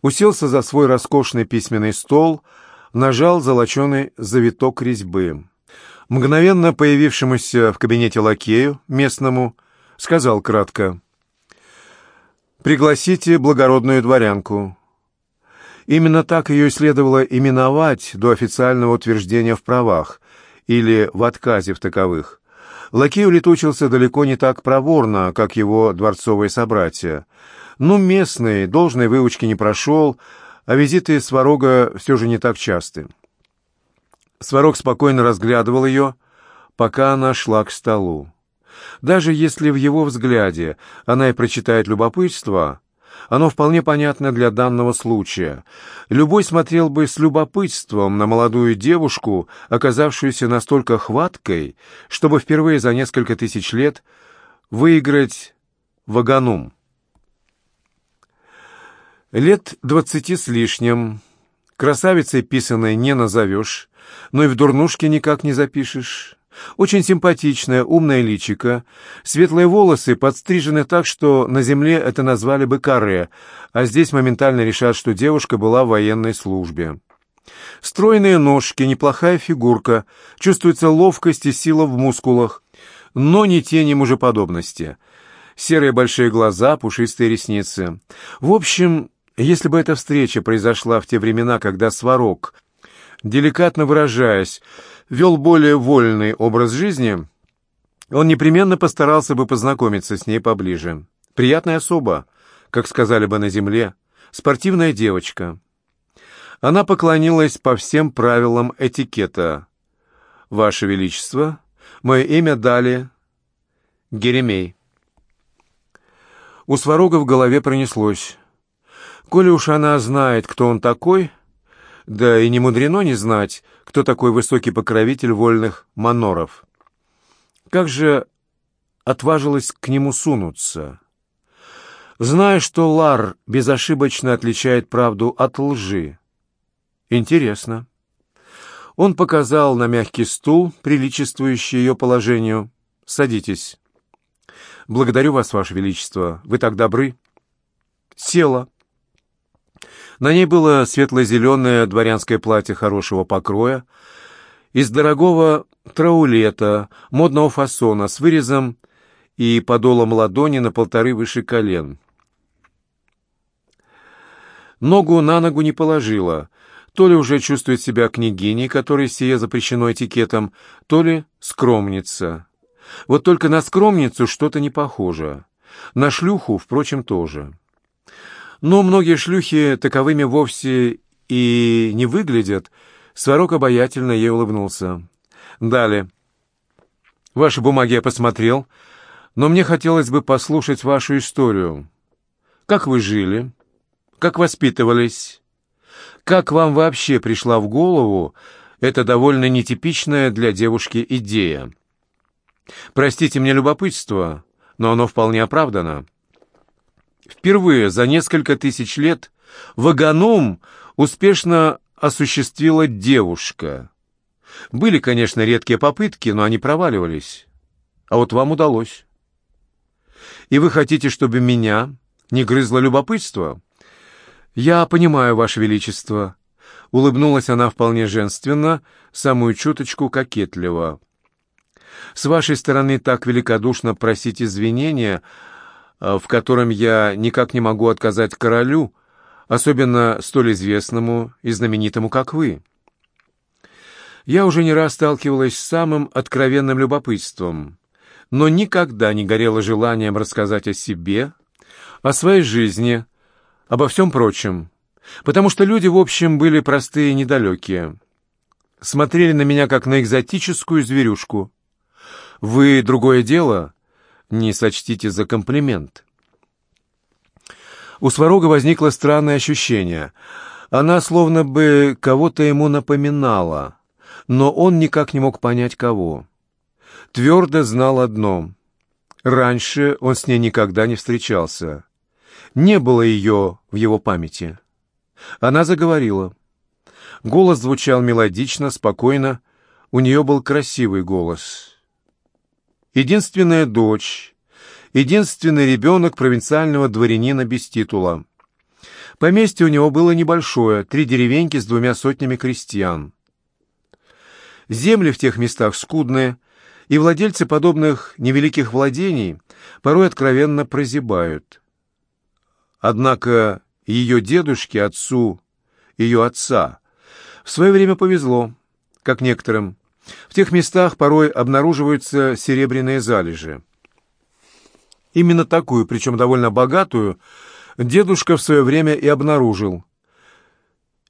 Уселся за свой роскошный письменный стол, нажал золоченый завиток резьбы. Мгновенно появившемуся в кабинете лакею, местному, сказал кратко «Пригласите благородную дворянку» Именно так ее следовало именовать до официального утверждения в правах или в отказе в таковых. Лакей улетучился далеко не так проворно, как его дворцовые собратья. Но местный, должной выучки не прошел, а визиты Сварога все же не так часты. Сварог спокойно разглядывал ее, пока она шла к столу. Даже если в его взгляде она и прочитает любопытство, оно вполне понятно для данного случая. Любой смотрел бы с любопытством на молодую девушку, оказавшуюся настолько хваткой, чтобы впервые за несколько тысяч лет выиграть ваганум. Лет двадцати с лишним, красавицей писаной не назовешь, но и в дурнушке никак не запишешь. Очень симпатичная, умная личика, светлые волосы подстрижены так, что на земле это назвали бы каре, а здесь моментально решат, что девушка была в военной службе. Стройные ножки, неплохая фигурка, чувствуется ловкость и сила в мускулах, но не тени мужеподобности. Серые большие глаза, пушистые ресницы. В общем, если бы эта встреча произошла в те времена, когда Сварог, деликатно выражаясь, вел более вольный образ жизни, он непременно постарался бы познакомиться с ней поближе. Приятная особа, как сказали бы на земле, спортивная девочка. Она поклонилась по всем правилам этикета. «Ваше Величество, мое имя дали Геремей». У Сварога в голове пронеслось. Коли уж она знает, кто он такой, да и не мудрено не знать, кто такой высокий покровитель вольных маноров. Как же отважилась к нему сунуться? Зная, что Лар безошибочно отличает правду от лжи. Интересно. Он показал на мягкий стул, приличествующий ее положению. «Садитесь». «Благодарю вас, Ваше Величество. Вы так добры». Села. На ней было светло-зеленое дворянское платье хорошего покроя, из дорогого траулета, модного фасона, с вырезом и подолом ладони на полторы выше колен. Ногу на ногу не положила, то ли уже чувствует себя княгиней, которой сие запрещено этикетом, то ли скромница. Вот только на скромницу что-то не похоже. На шлюху, впрочем, тоже. Но многие шлюхи таковыми вовсе и не выглядят. Сварог обаятельно ей улыбнулся. Далее. Ваши бумаги я посмотрел, но мне хотелось бы послушать вашу историю. Как вы жили? Как воспитывались? Как вам вообще пришла в голову эта довольно нетипичная для девушки идея? Простите мне любопытство, но оно вполне оправдано. Впервые за несколько тысяч лет вагоном успешно осуществила девушка. Были, конечно, редкие попытки, но они проваливались. А вот вам удалось. И вы хотите, чтобы меня не грызло любопытство? Я понимаю, Ваше Величество. Улыбнулась она вполне женственно, самую чуточку кокетливо. С вашей стороны так великодушно просить извинения — в котором я никак не могу отказать королю, особенно столь известному и знаменитому, как вы. Я уже не раз сталкивалась с самым откровенным любопытством, но никогда не горела желанием рассказать о себе, о своей жизни, обо всем прочем, потому что люди, в общем, были простые и недалекие. Смотрели на меня, как на экзотическую зверюшку. Вы — другое дело — не сочтите за комплимент. У Сварога возникло странное ощущение. Она словно бы кого-то ему напоминала, но он никак не мог понять, кого. Твердо знал одно. Раньше он с ней никогда не встречался. Не было ее в его памяти. Она заговорила. Голос звучал мелодично, спокойно. У нее был красивый голос единственная дочь, единственный ребенок провинциального дворянина без титула. Поместье у него было небольшое, три деревеньки с двумя сотнями крестьян. Земли в тех местах скудные, и владельцы подобных невеликих владений порой откровенно прозябают. Однако ее дедушке, отцу ее отца. В свое время повезло, как некоторым. В тех местах порой обнаруживаются серебряные залежи. Именно такую, причем довольно богатую, дедушка в свое время и обнаружил.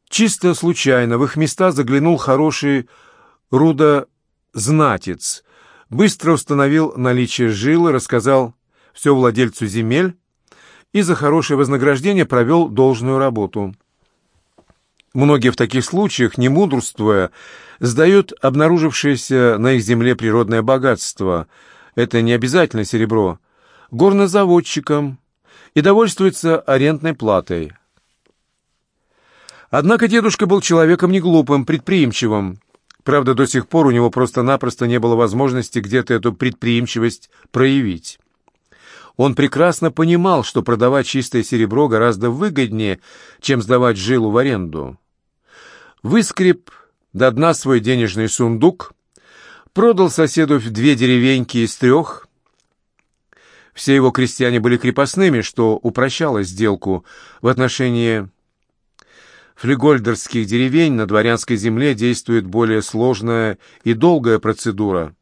Чисто случайно в их места заглянул хороший рудознатец, быстро установил наличие жилы, рассказал все владельцу земель и за хорошее вознаграждение провел должную работу. Многие в таких случаях, не мудрствуя, сдают обнаружившееся на их земле природное богатство. Это не обязательно серебро – горнозаводчикам и довольствуется арендной платой. Однако дедушка был человеком неглупым, предприимчивым. Правда, до сих пор у него просто-напросто не было возможности где-то эту предприимчивость проявить. Он прекрасно понимал, что продавать чистое серебро гораздо выгоднее, чем сдавать жилу в аренду. Выскреб до дна свой денежный сундук, продал соседу две деревеньки из трех, все его крестьяне были крепостными, что упрощало сделку в отношении флегольдерских деревень на дворянской земле действует более сложная и долгая процедура.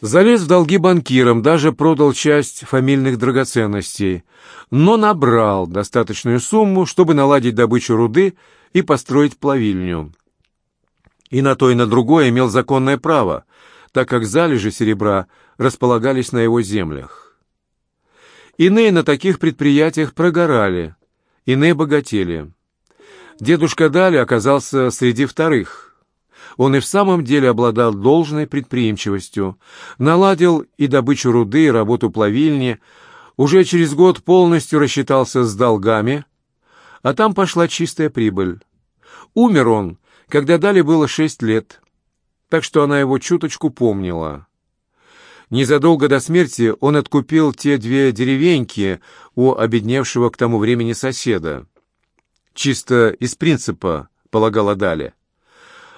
Залез в долги банкирам, даже продал часть фамильных драгоценностей, но набрал достаточную сумму, чтобы наладить добычу руды и построить плавильню. И на то, и на другое имел законное право, так как залежи серебра – располагались на его землях. Иные на таких предприятиях прогорали, иные богатели. Дедушка Дали оказался среди вторых. Он и в самом деле обладал должной предприимчивостью, наладил и добычу руды, и работу плавильни, уже через год полностью рассчитался с долгами, а там пошла чистая прибыль. Умер он, когда Дали было шесть лет, так что она его чуточку помнила. Незадолго до смерти он откупил те две деревеньки у обедневшего к тому времени соседа. Чисто из принципа, полагала Даля.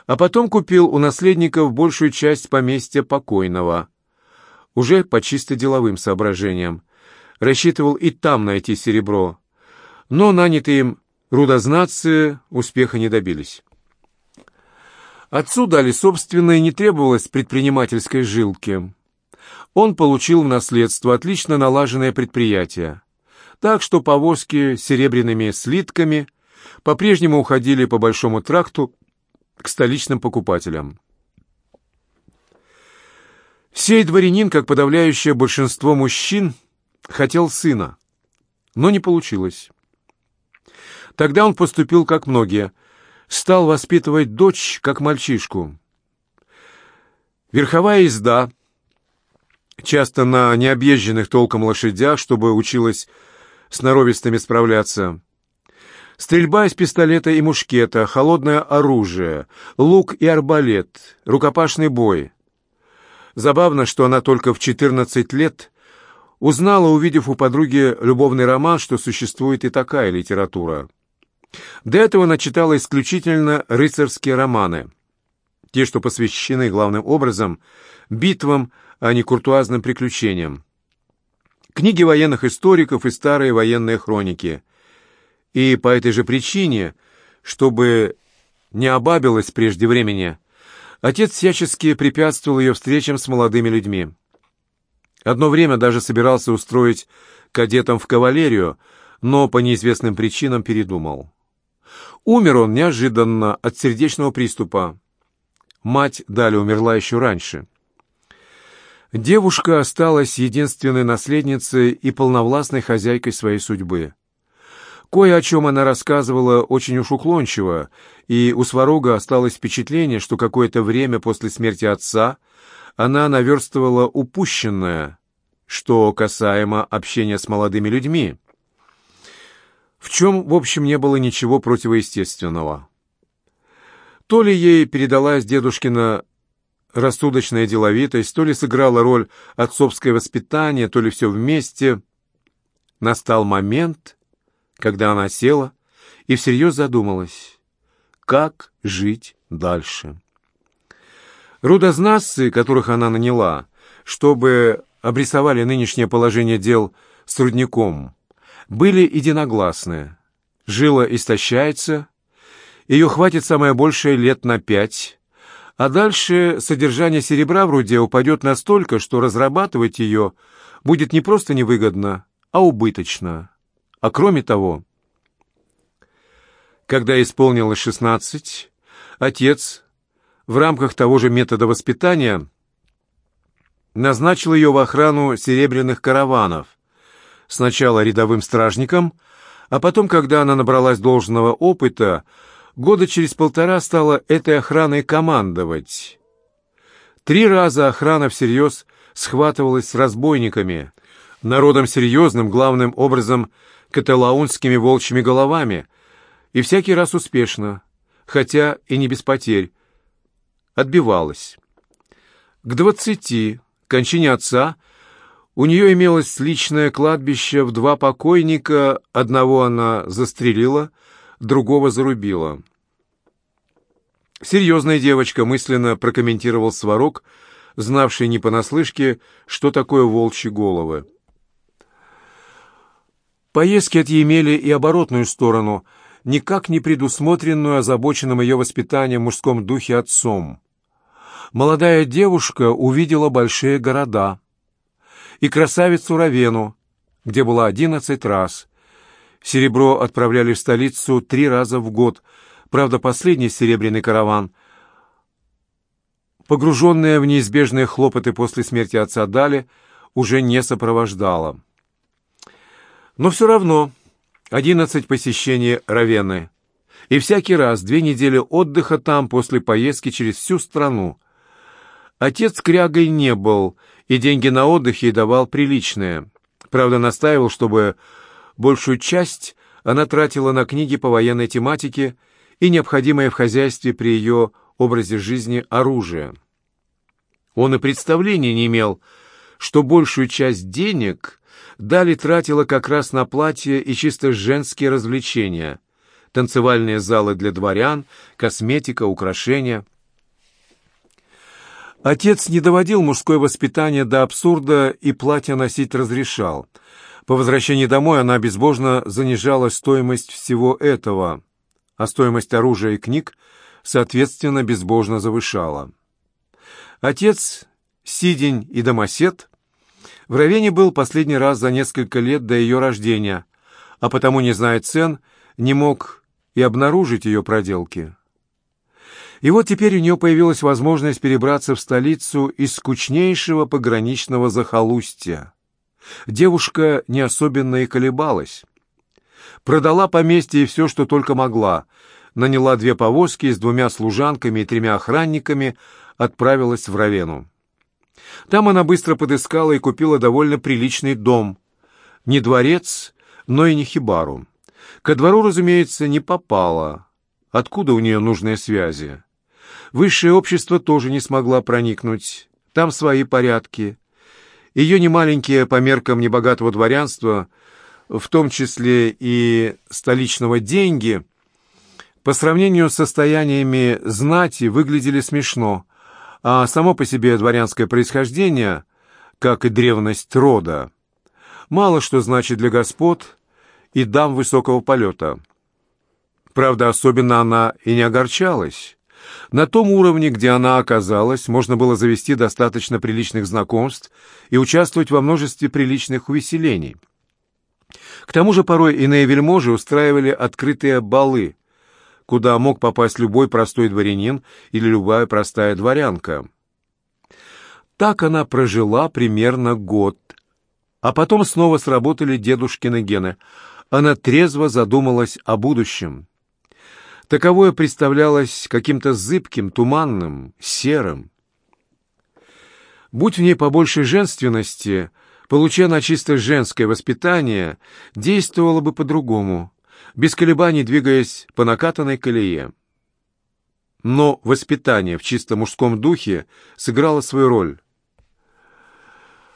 А потом купил у наследников большую часть поместья покойного. Уже по чисто деловым соображениям. Рассчитывал и там найти серебро. Но нанятые им рудознатцы успеха не добились. Отцу дали собственно и не требовалось предпринимательской жилки он получил в наследство отлично налаженное предприятие. Так что повозки с серебряными слитками по-прежнему уходили по Большому тракту к столичным покупателям. Сей дворянин, как подавляющее большинство мужчин, хотел сына, но не получилось. Тогда он поступил, как многие, стал воспитывать дочь, как мальчишку. Верховая езда часто на необъезженных толком лошадях, чтобы училась с норовистыми справляться. Стрельба из пистолета и мушкета, холодное оружие, лук и арбалет, рукопашный бой. Забавно, что она только в 14 лет узнала, увидев у подруги любовный роман, что существует и такая литература. До этого она читала исключительно рыцарские романы, те, что посвящены главным образом битвам, а не куртуазным приключениям. Книги военных историков и старые военные хроники. И по этой же причине, чтобы не обабилась прежде времени, отец всячески препятствовал ее встречам с молодыми людьми. Одно время даже собирался устроить кадетом в кавалерию, но по неизвестным причинам передумал. Умер он неожиданно от сердечного приступа. Мать Дали умерла еще раньше. Девушка осталась единственной наследницей и полновластной хозяйкой своей судьбы. Кое о чем она рассказывала очень уж уклончиво, и у Сварога осталось впечатление, что какое-то время после смерти отца она наверстывала упущенное, что касаемо общения с молодыми людьми, в чем, в общем, не было ничего противоестественного. То ли ей передалась дедушкина рассудочная деловитость, то ли сыграла роль отцовское воспитание, то ли все вместе. Настал момент, когда она села и всерьез задумалась, как жить дальше. Рудознасцы, которых она наняла, чтобы обрисовали нынешнее положение дел с рудником, были единогласны. Жила истощается, ее хватит самое большее лет на пять, а дальше содержание серебра в руде упадет настолько, что разрабатывать ее будет не просто невыгодно, а убыточно. А кроме того, когда исполнилось шестнадцать, отец в рамках того же метода воспитания назначил ее в охрану серебряных караванов, сначала рядовым стражником, а потом, когда она набралась должного опыта, года через полтора стала этой охраной командовать. Три раза охрана всерьез схватывалась с разбойниками, народом серьезным, главным образом каталаунскими волчьими головами, и всякий раз успешно, хотя и не без потерь, отбивалась. К двадцати, кончине отца, у нее имелось личное кладбище в два покойника, одного она застрелила, другого зарубила. «Серьезная девочка», — мысленно прокомментировал Сварог, знавший не понаслышке, что такое волчьи головы. Поездки эти имели и оборотную сторону, никак не предусмотренную озабоченным ее воспитанием в мужском духе отцом. Молодая девушка увидела большие города и красавицу Равену, где была одиннадцать раз. Серебро отправляли в столицу три раза в год, правда, последний серебряный караван, погруженная в неизбежные хлопоты после смерти отца Дали, уже не сопровождала. Но все равно одиннадцать посещений Равены. И всякий раз две недели отдыха там после поездки через всю страну. Отец крягой не был, и деньги на отдых ей давал приличные. Правда, настаивал, чтобы большую часть она тратила на книги по военной тематике и необходимое в хозяйстве при ее образе жизни оружие. Он и представления не имел, что большую часть денег Дали тратила как раз на платье и чисто женские развлечения. Танцевальные залы для дворян, косметика, украшения. Отец не доводил мужское воспитание до абсурда и платье носить разрешал. По возвращении домой она безбожно занижала стоимость всего этого, а стоимость оружия и книг, соответственно, безбожно завышала. Отец, Сидень и Домосед в Равене был последний раз за несколько лет до ее рождения, а потому, не зная цен, не мог и обнаружить ее проделки. И вот теперь у нее появилась возможность перебраться в столицу из скучнейшего пограничного захолустья. Девушка не особенно и колебалась. Продала поместье и все, что только могла, наняла две повозки с двумя служанками и тремя охранниками, отправилась в Равену. Там она быстро подыскала и купила довольно приличный дом. Не дворец, но и не хибару. Ко двору, разумеется, не попала. Откуда у нее нужные связи? Высшее общество тоже не смогла проникнуть. Там свои порядки. Ее немаленькие по меркам небогатого дворянства, в том числе и столичного деньги, по сравнению с состояниями знати выглядели смешно – а само по себе дворянское происхождение, как и древность рода, мало что значит для господ и дам высокого полета. Правда, особенно она и не огорчалась. На том уровне, где она оказалась, можно было завести достаточно приличных знакомств и участвовать во множестве приличных увеселений. К тому же порой иные вельможи устраивали открытые балы, куда мог попасть любой простой дворянин или любая простая дворянка. Так она прожила примерно год. А потом снова сработали дедушкины гены. Она трезво задумалась о будущем. Таковое представлялось каким-то зыбким, туманным, серым. Будь в ней побольше женственности, получая на чисто женское воспитание, действовало бы по-другому без колебаний двигаясь по накатанной колее. Но воспитание в чисто мужском духе сыграло свою роль.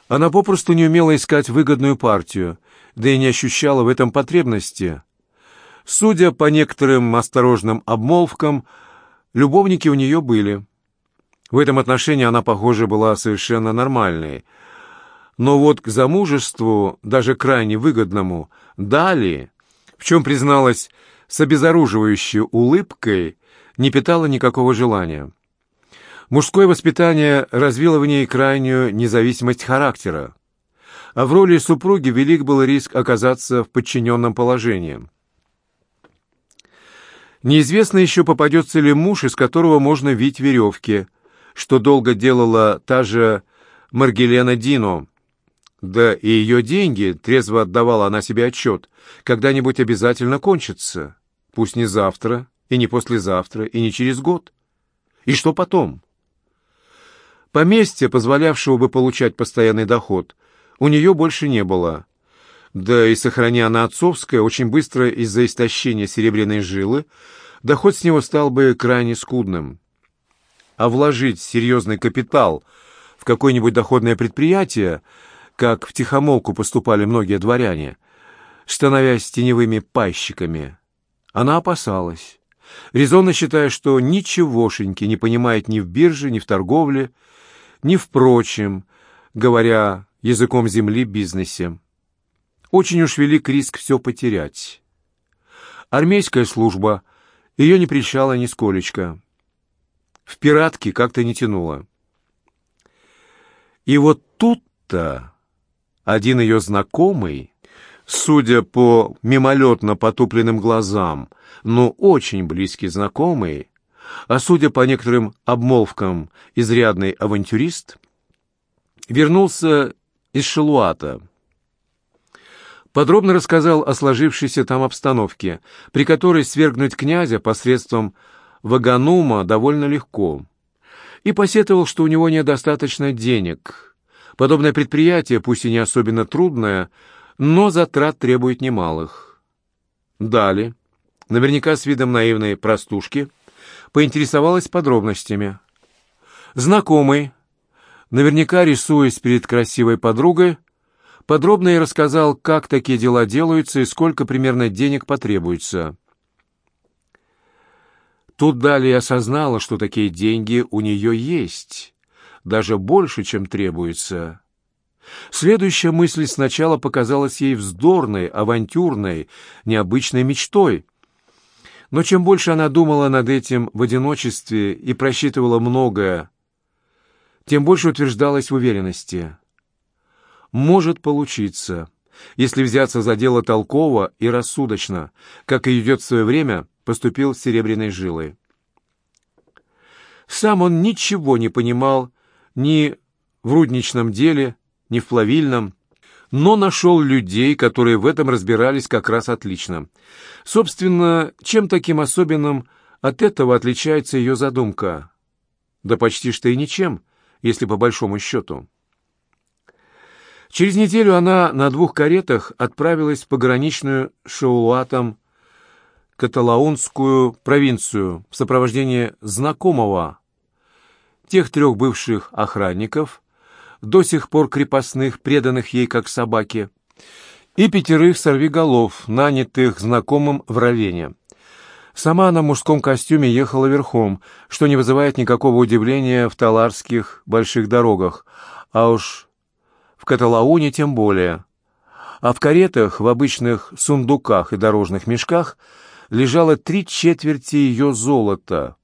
Она попросту не умела искать выгодную партию, да и не ощущала в этом потребности. Судя по некоторым осторожным обмолвкам, любовники у нее были. В этом отношении она, похоже, была совершенно нормальной. Но вот к замужеству, даже крайне выгодному, далее в чем призналась с обезоруживающей улыбкой, не питала никакого желания. Мужское воспитание развило в ней крайнюю независимость характера, а в роли супруги велик был риск оказаться в подчиненном положении. Неизвестно еще, попадется ли муж, из которого можно вить веревки, что долго делала та же Маргелена Дино. Да и ее деньги, трезво отдавала она себе отчет, когда-нибудь обязательно кончатся. Пусть не завтра, и не послезавтра, и не через год. И что потом? Поместья, позволявшего бы получать постоянный доход, у нее больше не было. Да и сохраня она отцовское, очень быстро из-за истощения серебряной жилы, доход с него стал бы крайне скудным. А вложить серьезный капитал в какое-нибудь доходное предприятие, как в тихомолку поступали многие дворяне, становясь теневыми пайщиками, она опасалась, резонно считая, что ничегошеньки не понимает ни в бирже, ни в торговле, ни в прочем, говоря языком земли, бизнесе. Очень уж велик риск все потерять. Армейская служба ее не прельщала нисколечко. В пиратки как-то не тянуло. И вот тут-то один ее знакомый, судя по мимолетно потупленным глазам, но очень близкий знакомый, а судя по некоторым обмолвкам, изрядный авантюрист, вернулся из Шелуата. Подробно рассказал о сложившейся там обстановке, при которой свергнуть князя посредством ваганума довольно легко, и посетовал, что у него недостаточно денег. Подобное предприятие, пусть и не особенно трудное, но затрат требует немалых. Далее, наверняка с видом наивной простушки, поинтересовалась подробностями. Знакомый, наверняка рисуясь перед красивой подругой, подробно ей рассказал, как такие дела делаются и сколько примерно денег потребуется. Тут далее осознала, что такие деньги у нее есть, даже больше, чем требуется. Следующая мысль сначала показалась ей вздорной, авантюрной, необычной мечтой. Но чем больше она думала над этим в одиночестве и просчитывала многое, тем больше утверждалась в уверенности. Может получиться, если взяться за дело толково и рассудочно, как и идет в свое время поступил с серебряной жилой. Сам он ничего не понимал ни в рудничном деле, ни в плавильном, но нашел людей, которые в этом разбирались как раз отлично. Собственно, чем таким особенным от этого отличается ее задумка? Да почти что и ничем, если по большому счету. Через неделю она на двух каретах отправилась в пограничную Шаулуатом Каталаунскую провинцию в сопровождении знакомого, тех трех бывших охранников, до сих пор крепостных, преданных ей как собаки, и пятерых сорвиголов, нанятых знакомым в Равене. Сама она в мужском костюме ехала верхом, что не вызывает никакого удивления в таларских больших дорогах, а уж в Каталауне тем более. А в каретах, в обычных сундуках и дорожных мешках лежало три четверти ее золота.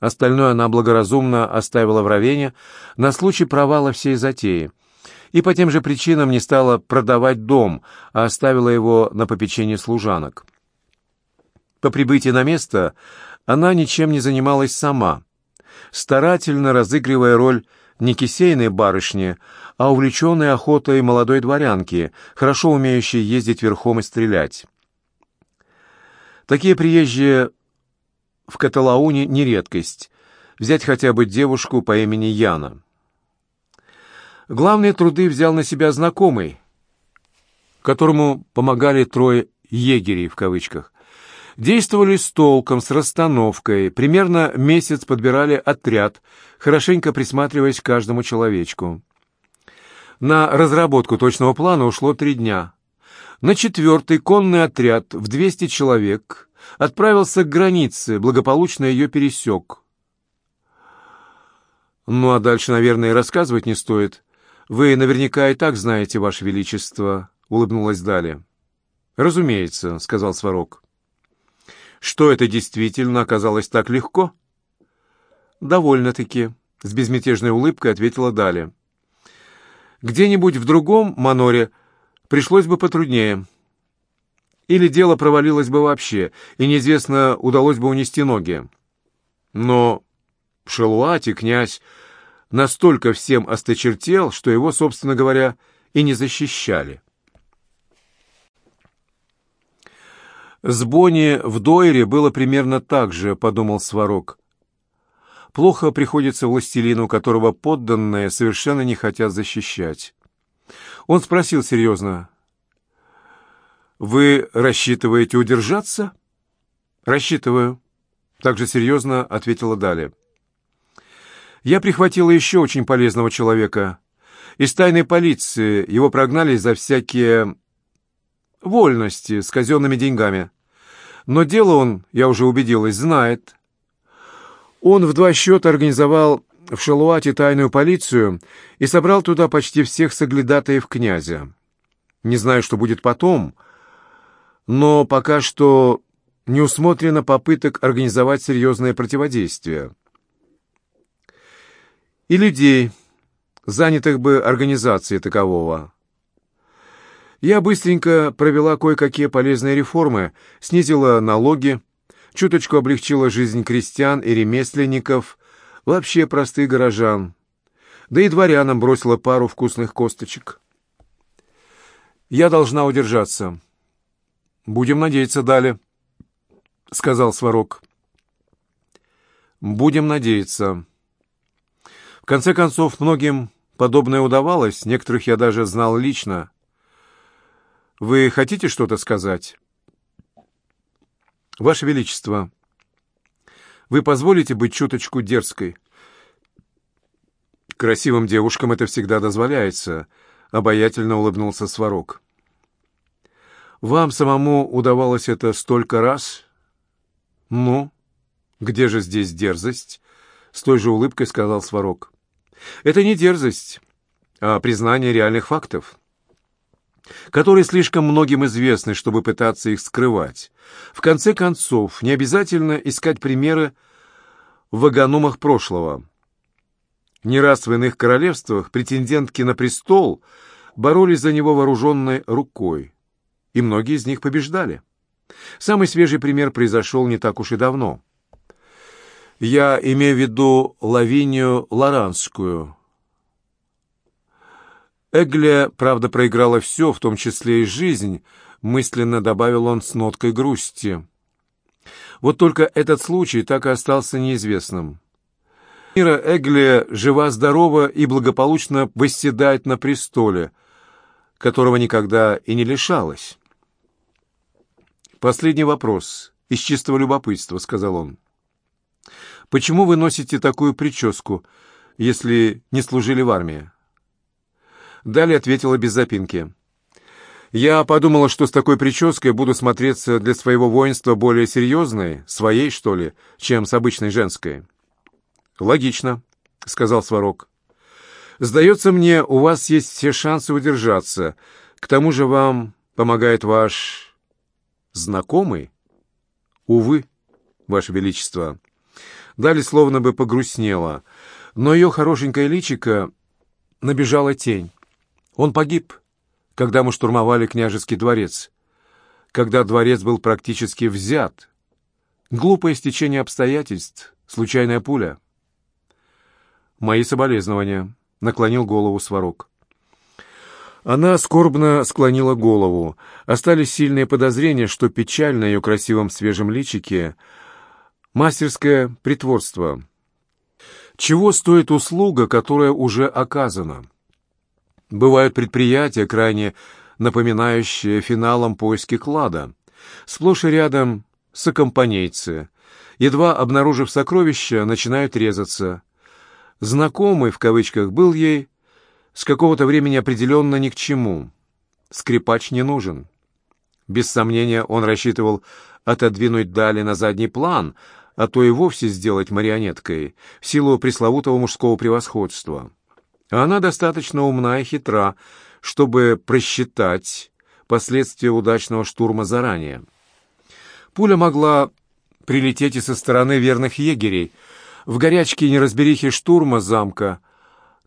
Остальное она благоразумно оставила в Равене на случай провала всей затеи и по тем же причинам не стала продавать дом, а оставила его на попечение служанок. По прибытии на место она ничем не занималась сама, старательно разыгрывая роль не кисейной барышни, а увлеченной охотой молодой дворянки, хорошо умеющей ездить верхом и стрелять. Такие приезжие в Каталауне не редкость. Взять хотя бы девушку по имени Яна. Главные труды взял на себя знакомый, которому помогали трое «егерей» в кавычках. Действовали с толком, с расстановкой, примерно месяц подбирали отряд, хорошенько присматриваясь к каждому человечку. На разработку точного плана ушло три дня. На четвертый конный отряд в 200 человек отправился к границе, благополучно ее пересек. Ну а дальше, наверное, рассказывать не стоит. Вы наверняка и так знаете, Ваше Величество, — улыбнулась Далия. «Разумеется», — сказал Сварог. «Что это действительно оказалось так легко?» «Довольно-таки», — с безмятежной улыбкой ответила Даля. «Где-нибудь в другом маноре пришлось бы потруднее. Или дело провалилось бы вообще, и неизвестно, удалось бы унести ноги. Но в Шелуате князь настолько всем осточертел, что его, собственно говоря, и не защищали. С Бонни в Дойре было примерно так же, подумал Сварог. Плохо приходится властелину, которого подданные совершенно не хотят защищать. Он спросил серьезно. «Вы рассчитываете удержаться?» «Рассчитываю», — также серьезно ответила Даля. «Я прихватила еще очень полезного человека. Из тайной полиции его прогнали за всякие вольности с казенными деньгами. Но дело он, я уже убедилась, знает. Он в два счета организовал в Шалуате тайную полицию и собрал туда почти всех соглядатаев князя. Не знаю, что будет потом, но пока что не усмотрено попыток организовать серьезное противодействие. И людей, занятых бы организацией такового. Я быстренько провела кое-какие полезные реформы, снизила налоги, чуточку облегчила жизнь крестьян и ремесленников, вообще простых горожан, да и дворянам бросила пару вкусных косточек. Я должна удержаться. Будем надеяться, Дали, — сказал Сварог. Будем надеяться. В конце концов, многим подобное удавалось, некоторых я даже знал лично. Вы хотите что-то сказать? Ваше Величество, вы позволите быть чуточку дерзкой? Красивым девушкам это всегда дозволяется, обаятельно улыбнулся Сварог. Вам самому удавалось это столько раз? Ну, где же здесь дерзость? С той же улыбкой сказал Сварог. Это не дерзость, а признание реальных фактов которые слишком многим известны, чтобы пытаться их скрывать. В конце концов, не обязательно искать примеры в агономах прошлого. Не раз в иных королевствах претендентки на престол боролись за него вооруженной рукой, и многие из них побеждали. Самый свежий пример произошел не так уж и давно. Я имею в виду Лавинию Лоранскую, Эглия, правда, проиграла все, в том числе и жизнь, мысленно добавил он с ноткой грусти. Вот только этот случай так и остался неизвестным. Мира Эглия жива-здорова и благополучно восседает на престоле, которого никогда и не лишалась. «Последний вопрос, из чистого любопытства», — сказал он. «Почему вы носите такую прическу, если не служили в армии?» Далее ответила без запинки. «Я подумала, что с такой прической буду смотреться для своего воинства более серьезной, своей, что ли, чем с обычной женской». «Логично», — сказал Сварог. «Сдается мне, у вас есть все шансы удержаться. К тому же вам помогает ваш... знакомый?» «Увы, ваше величество». Дали словно бы погрустнела, но ее хорошенькое личико набежала тень. Он погиб, когда мы штурмовали княжеский дворец, когда дворец был практически взят. Глупое стечение обстоятельств, случайная пуля. «Мои соболезнования», — наклонил голову Сварог. Она скорбно склонила голову. Остались сильные подозрения, что печаль на ее красивом свежем личике — мастерское притворство. Чего стоит услуга, которая уже оказана? Бывают предприятия, крайне напоминающие финалом поиски клада. Сплошь и рядом сокомпанейцы. Едва обнаружив сокровища, начинают резаться. «Знакомый» в кавычках был ей с какого-то времени определенно ни к чему. Скрипач не нужен. Без сомнения, он рассчитывал отодвинуть Дали на задний план, а то и вовсе сделать марионеткой, в силу пресловутого мужского превосходства. Она достаточно умна и хитра, чтобы просчитать, последствия удачного штурма заранее. Пуля могла прилететь и со стороны верных егерей, в горячке и неразберихе штурма замка,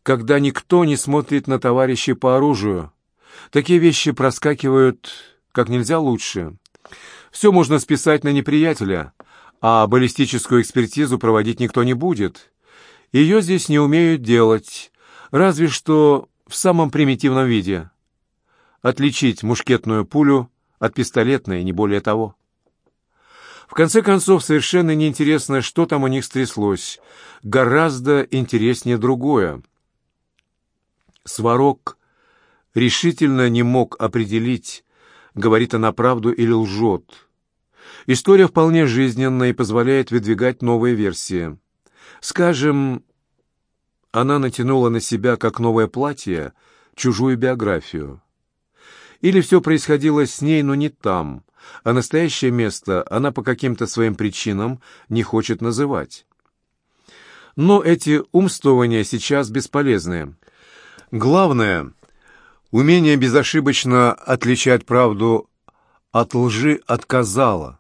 когда никто не смотрит на товарищей по оружию. Такие вещи проскакивают как нельзя лучше. Все можно списать на неприятеля, а баллистическую экспертизу проводить никто не будет. Ее здесь не умеют делать, разве что в самом примитивном виде. Отличить мушкетную пулю от пистолетной, не более того. В конце концов, совершенно неинтересно, что там у них стряслось. Гораздо интереснее другое. Сварог решительно не мог определить, говорит она правду или лжет. История вполне жизненная и позволяет выдвигать новые версии. Скажем, она натянула на себя, как новое платье, чужую биографию. Или все происходило с ней, но не там, а настоящее место она по каким-то своим причинам не хочет называть. Но эти умствования сейчас бесполезны. Главное — умение безошибочно отличать правду от лжи отказало,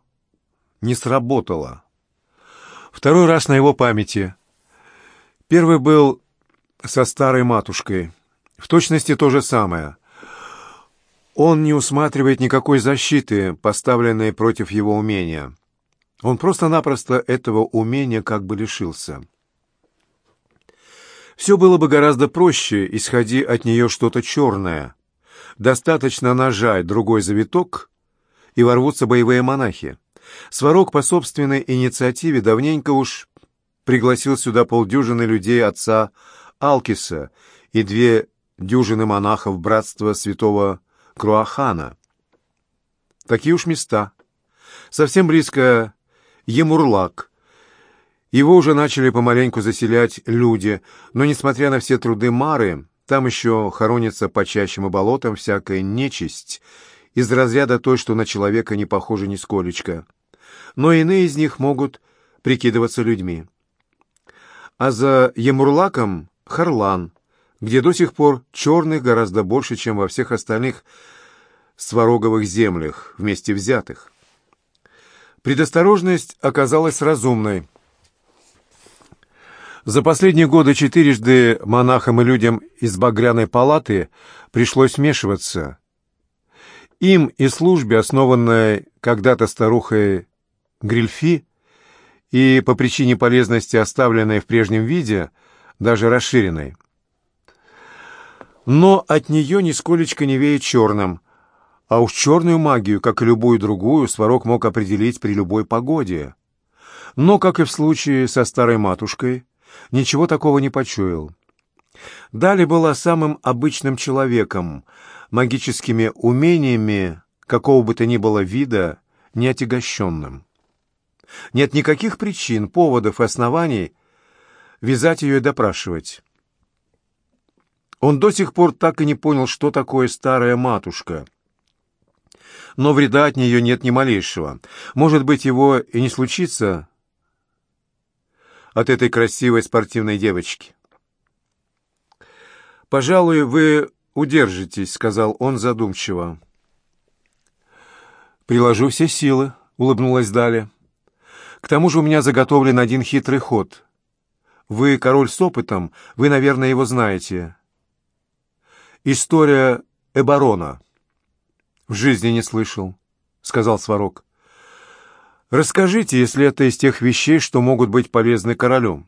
не сработало. Второй раз на его памяти. Первый был со старой матушкой. В точности то же самое. Он не усматривает никакой защиты, поставленной против его умения. Он просто-напросто этого умения как бы лишился. Все было бы гораздо проще, исходи от нее что-то черное. Достаточно нажать другой завиток, и ворвутся боевые монахи. Сварог по собственной инициативе давненько уж пригласил сюда полдюжины людей отца Алкиса и две дюжины монахов братства святого Круахана. Такие уж места. Совсем близко Емурлак. Его уже начали помаленьку заселять люди, но, несмотря на все труды Мары, там еще хоронится по чащам и болотам всякая нечисть из разряда той, что на человека не похожа нисколечко. Но иные из них могут прикидываться людьми. А за Емурлаком — Харлан, где до сих пор черных гораздо больше, чем во всех остальных свароговых землях, вместе взятых. Предосторожность оказалась разумной. За последние годы четырежды монахам и людям из Багряной палаты пришлось вмешиваться. Им и службе, основанной когда-то старухой Грильфи, и по причине полезности оставленной в прежнем виде, даже расширенной. Но от нее нисколечко не веет черным, а уж черную магию, как и любую другую, Сварог мог определить при любой погоде. Но, как и в случае со старой матушкой, ничего такого не почуял. Дали была самым обычным человеком, магическими умениями какого бы то ни было вида, не отягощенным. Нет никаких причин, поводов и оснований вязать ее и допрашивать. Он до сих пор так и не понял, что такое старая матушка. Но вреда от нее нет ни малейшего. Может быть, его и не случится от этой красивой спортивной девочки. «Пожалуй, вы удержитесь», — сказал он задумчиво. «Приложу все силы», — улыбнулась Даля. «К тому же у меня заготовлен один хитрый ход. Вы король с опытом, вы, наверное, его знаете. История Эбарона. В жизни не слышал, сказал Сварог. Расскажите, если это из тех вещей, что могут быть полезны королю.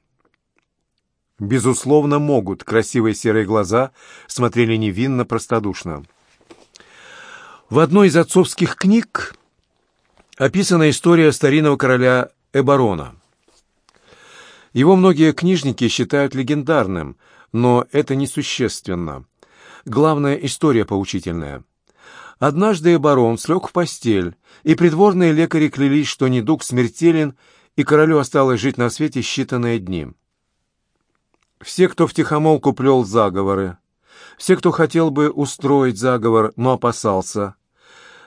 Безусловно, могут. Красивые серые глаза смотрели невинно, простодушно. В одной из отцовских книг описана история старинного короля Эбарона. Его многие книжники считают легендарным, но это несущественно. Главная история поучительная. Однажды барон слег в постель, и придворные лекари клялись, что недуг смертелен, и королю осталось жить на свете считанные дни. Все, кто втихомолку плел заговоры, все, кто хотел бы устроить заговор, но опасался.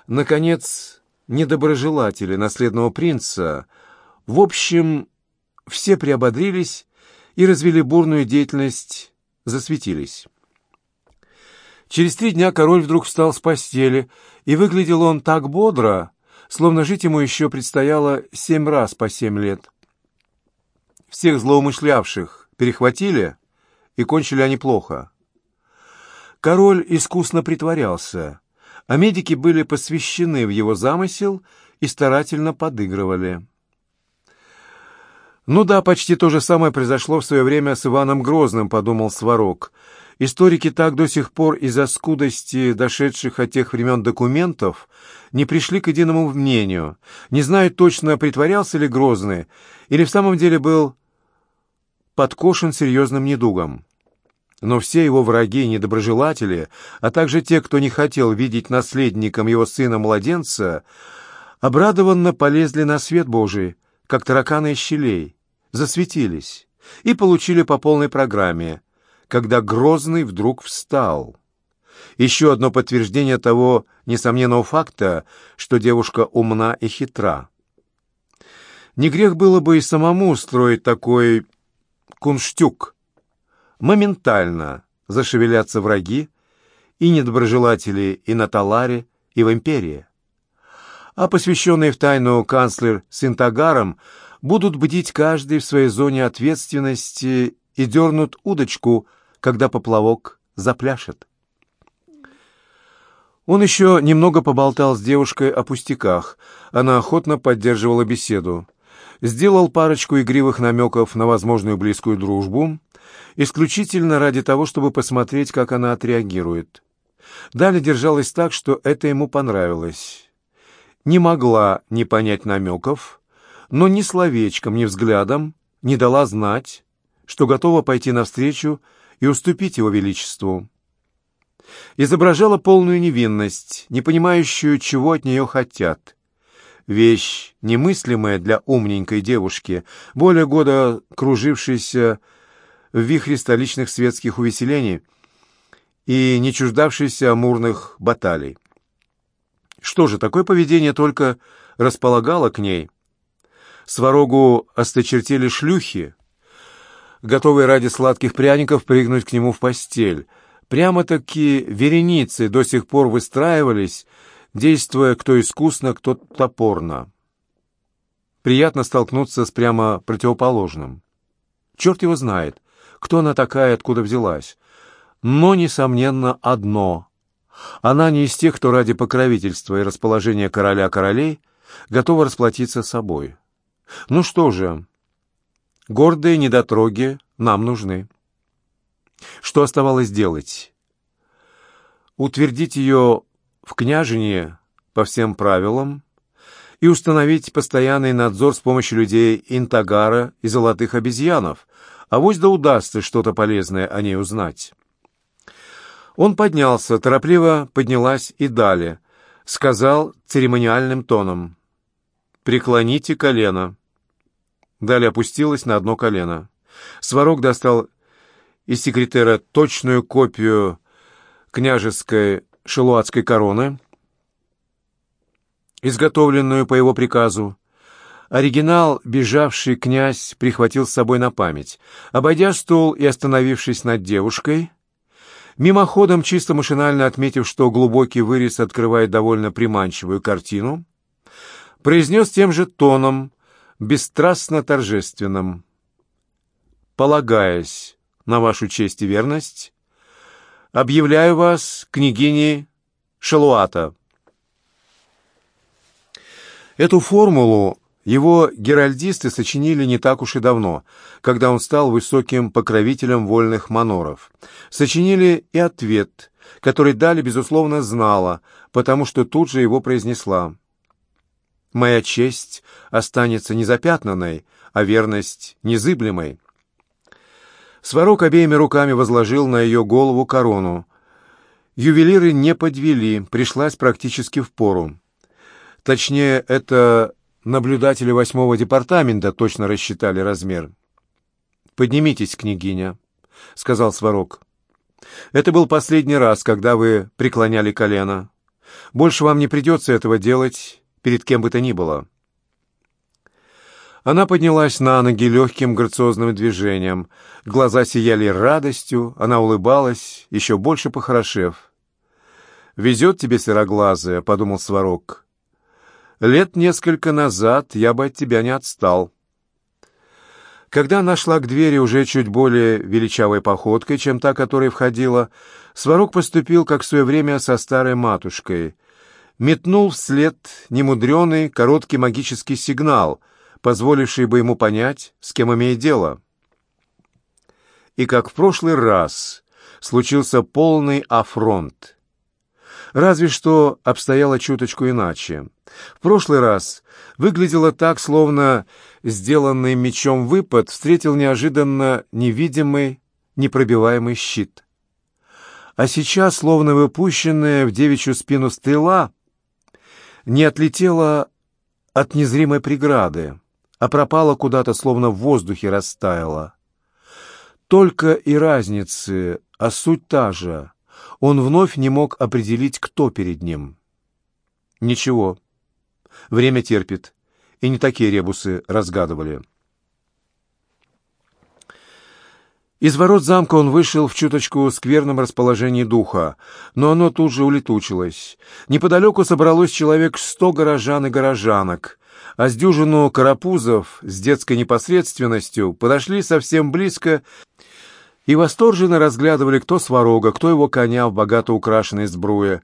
Наконец, недоброжелатели наследного принца, в общем, все приободрились и развели бурную деятельность, засветились. Через три дня король вдруг встал с постели, и выглядел он так бодро, словно жить ему еще предстояло семь раз по семь лет. Всех злоумышлявших перехватили, и кончили они плохо. Король искусно притворялся, а медики были посвящены в его замысел и старательно подыгрывали. «Ну да, почти то же самое произошло в свое время с Иваном Грозным», — подумал Сварог. Историки так до сих пор из-за скудости дошедших от тех времен документов не пришли к единому мнению, не знают точно, притворялся ли Грозный или в самом деле был подкошен серьезным недугом. Но все его враги и недоброжелатели, а также те, кто не хотел видеть наследником его сына-младенца, обрадованно полезли на свет Божий, как тараканы из щелей, засветились и получили по полной программе, когда Грозный вдруг встал. Еще одно подтверждение того несомненного факта, что девушка умна и хитра. Не грех было бы и самому устроить такой кунштюк. Моментально зашевелятся враги и недоброжелатели и на Таларе, и в империи. А посвященные в тайну канцлер с Интагаром будут бдить каждый в своей зоне ответственности и дернут удочку, когда поплавок запляшет. Он еще немного поболтал с девушкой о пустяках. Она охотно поддерживала беседу сделал парочку игривых намеков на возможную близкую дружбу, исключительно ради того, чтобы посмотреть, как она отреагирует. Далее держалась так, что это ему понравилось. Не могла не понять намеков, но ни словечком, ни взглядом не дала знать, что готова пойти навстречу и уступить его величеству. Изображала полную невинность, не понимающую, чего от нее хотят вещь немыслимая для умненькой девушки, более года кружившейся в вихре столичных светских увеселений и не чуждавшейся амурных баталий. Что же, такое поведение только располагало к ней. Сварогу осточертели шлюхи, готовые ради сладких пряников прыгнуть к нему в постель. Прямо-таки вереницы до сих пор выстраивались, действуя кто искусно, кто топорно. Приятно столкнуться с прямо противоположным. Черт его знает, кто она такая, откуда взялась. Но, несомненно, одно. Она не из тех, кто ради покровительства и расположения короля-королей готова расплатиться собой. Ну что же, гордые недотроги нам нужны. Что оставалось делать? Утвердить ее в княжине по всем правилам и установить постоянный надзор с помощью людей Интагара и золотых обезьянов, а вось да удастся что-то полезное о ней узнать. Он поднялся, торопливо поднялась и далее, сказал церемониальным тоном «Преклоните колено». Далее опустилась на одно колено. Сварог достал из секретера точную копию княжеской шелуатской короны, изготовленную по его приказу. Оригинал бежавший князь прихватил с собой на память. Обойдя стол и остановившись над девушкой, мимоходом, чисто машинально отметив, что глубокий вырез открывает довольно приманчивую картину, произнес тем же тоном, бесстрастно торжественным. «Полагаясь на вашу честь и верность, Объявляю вас княгиней Шалуата. Эту формулу его геральдисты сочинили не так уж и давно, когда он стал высоким покровителем вольных маноров. Сочинили и ответ, который Дали, безусловно, знала, потому что тут же его произнесла. «Моя честь останется незапятнанной, а верность незыблемой». Сварог обеими руками возложил на ее голову корону. Ювелиры не подвели, пришлась практически в пору. Точнее, это наблюдатели восьмого департамента точно рассчитали размер. «Поднимитесь, княгиня», — сказал Сварог. «Это был последний раз, когда вы преклоняли колено. Больше вам не придется этого делать перед кем бы то ни было». Она поднялась на ноги легким грациозным движением. Глаза сияли радостью, она улыбалась, еще больше похорошев, «Везет тебе сероглазая», — подумал Сварог. «Лет несколько назад я бы от тебя не отстал». Когда она шла к двери уже чуть более величавой походкой, чем та, которая входила, Сварог поступил, как в свое время, со старой матушкой. Метнул вслед немудреный, короткий магический сигнал, позволивший бы ему понять, с кем имеет дело. И как в прошлый раз случился полный афронт. Разве что обстояло чуточку иначе. В прошлый раз выглядело так, словно сделанный мечом выпад встретил неожиданно невидимый, непробиваемый щит. А сейчас, словно выпущенная в девичью спину стрела, не отлетела от незримой преграды, а пропала куда-то, словно в воздухе растаяла. Только и разницы, а суть та же. Он вновь не мог определить, кто перед ним. Ничего. Время терпит. И не такие ребусы разгадывали. Из ворот замка он вышел в чуточку скверном расположении духа, но оно тут же улетучилось. Неподалеку собралось человек сто горожан и горожанок, а с дюжину карапузов с детской непосредственностью подошли совсем близко и восторженно разглядывали кто сварога, кто его коня в богато украшенной сбруе.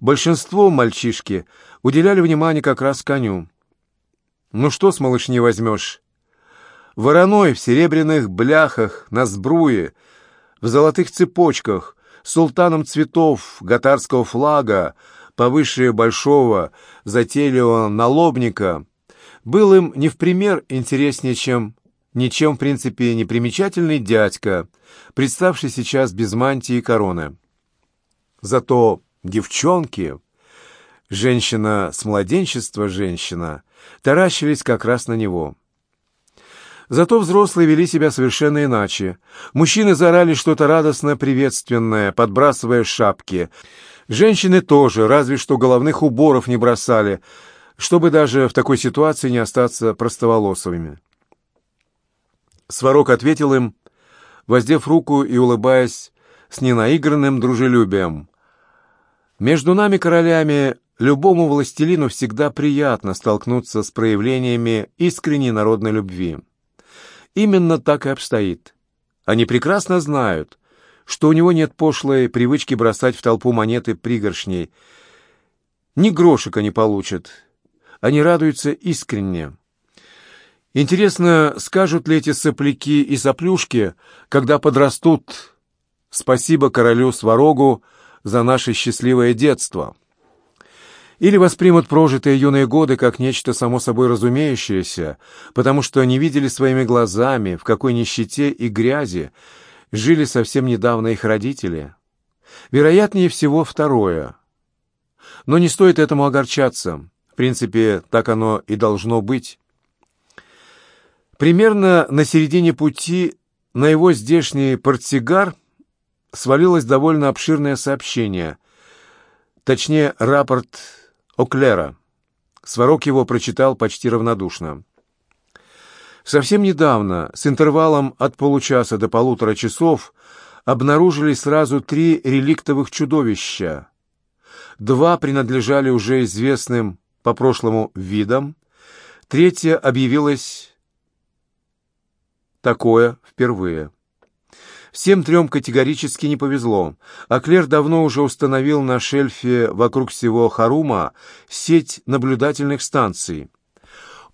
Большинство мальчишки уделяли внимание как раз коню. «Ну что с малышней возьмешь?» Вороной в серебряных бляхах, на сбруе, в золотых цепочках, султаном цветов гатарского флага, повыше большого затейливого налобника, был им не в пример интереснее, чем ничем, в принципе, не примечательный дядька, представший сейчас без мантии и короны. Зато девчонки, женщина с младенчества женщина, таращились как раз на него. Зато взрослые вели себя совершенно иначе. Мужчины заорали что-то радостно приветственное, подбрасывая шапки. Женщины тоже, разве что головных уборов не бросали, чтобы даже в такой ситуации не остаться простоволосовыми. Сварог ответил им, воздев руку и улыбаясь с ненаигранным дружелюбием. «Между нами, королями, любому властелину всегда приятно столкнуться с проявлениями искренней народной любви. Именно так и обстоит. Они прекрасно знают, что у него нет пошлой привычки бросать в толпу монеты пригоршней. Ни грошек они получат. Они радуются искренне». Интересно, скажут ли эти сопляки и соплюшки, когда подрастут «Спасибо королю Сварогу за наше счастливое детство». Или воспримут прожитые юные годы как нечто само собой разумеющееся, потому что не видели своими глазами, в какой нищете и грязи жили совсем недавно их родители. Вероятнее всего второе. Но не стоит этому огорчаться. В принципе, так оно и должно быть. Примерно на середине пути на его здешний портсигар свалилось довольно обширное сообщение, точнее, рапорт Оклера. Сварог его прочитал почти равнодушно. Совсем недавно, с интервалом от получаса до полутора часов, обнаружили сразу три реликтовых чудовища. Два принадлежали уже известным по прошлому видам, третье объявилось такое впервые. Всем трем категорически не повезло, а Клер давно уже установил на шельфе вокруг всего Харума сеть наблюдательных станций,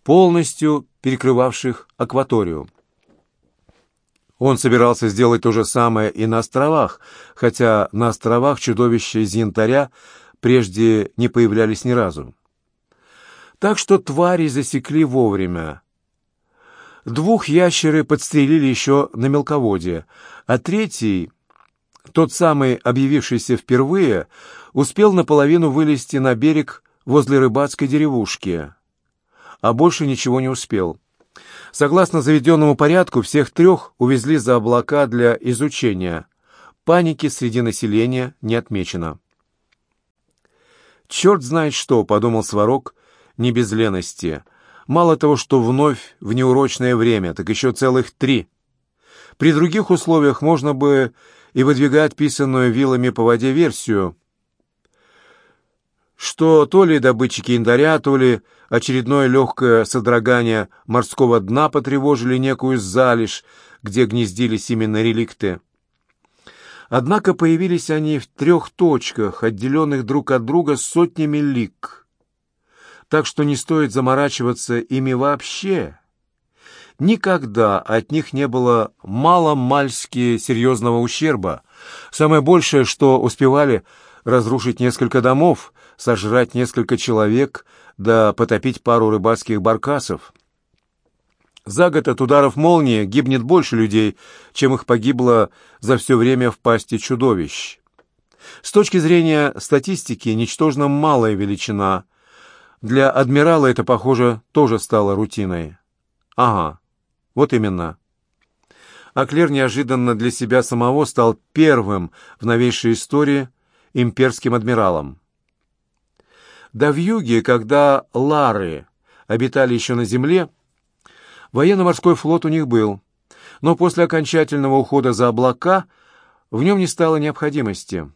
полностью перекрывавших акваторию. Он собирался сделать то же самое и на островах, хотя на островах чудовища из янтаря прежде не появлялись ни разу. Так что твари засекли вовремя, Двух ящеры подстрелили еще на мелководье, а третий, тот самый, объявившийся впервые, успел наполовину вылезти на берег возле рыбацкой деревушки, а больше ничего не успел. Согласно заведенному порядку, всех трех увезли за облака для изучения. Паники среди населения не отмечено. «Черт знает что», — подумал Сварог, не без лености — Мало того, что вновь в неурочное время, так еще целых три. При других условиях можно бы и выдвигать писанную вилами по воде версию. что то ли добытчики яндаря, то ли очередное легкое содрогание морского дна потревожили некую залежь, где гнездились именно реликты. Однако появились они в трех точках, отделенных друг от друга сотнями лик. Так что не стоит заморачиваться ими вообще. Никогда от них не было мало-мальски серьезного ущерба. Самое большее, что успевали разрушить несколько домов, сожрать несколько человек, да потопить пару рыбацких баркасов. За год от ударов молнии гибнет больше людей, чем их погибло за все время в пасти чудовищ. С точки зрения статистики, ничтожно малая величина. Для адмирала это, похоже, тоже стало рутиной. Ага, вот именно. Аклер неожиданно для себя самого стал первым в новейшей истории имперским адмиралом. Да в юге, когда лары обитали еще на земле, военно-морской флот у них был, но после окончательного ухода за облака в нем не стало необходимости.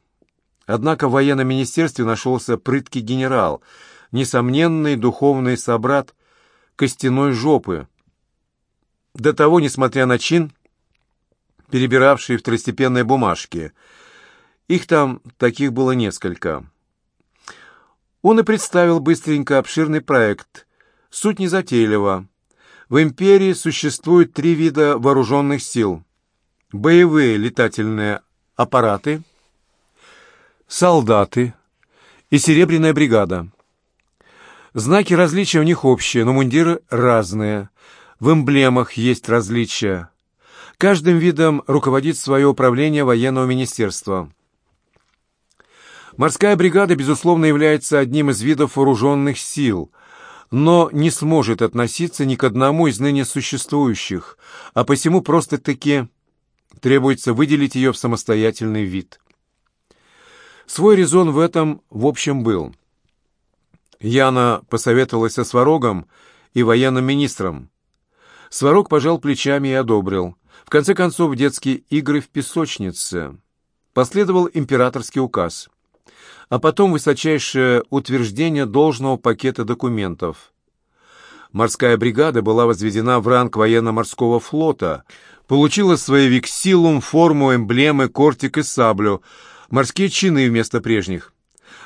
Однако в военном министерстве нашелся прыткий генерал, несомненный духовный собрат костяной жопы. До того, несмотря на чин, перебиравший второстепенные бумажки. Их там таких было несколько. Он и представил быстренько обширный проект. Суть незатейлива. В империи существует три вида вооруженных сил. Боевые летательные аппараты, солдаты и серебряная бригада. Знаки различия у них общие, но мундиры разные. В эмблемах есть различия. Каждым видом руководит свое управление военного министерства. Морская бригада, безусловно, является одним из видов вооруженных сил, но не сможет относиться ни к одному из ныне существующих, а посему просто-таки требуется выделить ее в самостоятельный вид. Свой резон в этом, в общем, был. Яна посоветовалась со Сварогом и военным министром. Сварог пожал плечами и одобрил. В конце концов, детские игры в песочнице. Последовал императорский указ а потом высочайшее утверждение должного пакета документов. Морская бригада была возведена в ранг военно-морского флота, получила свои вексилум, форму, эмблемы, кортик и саблю, морские чины вместо прежних.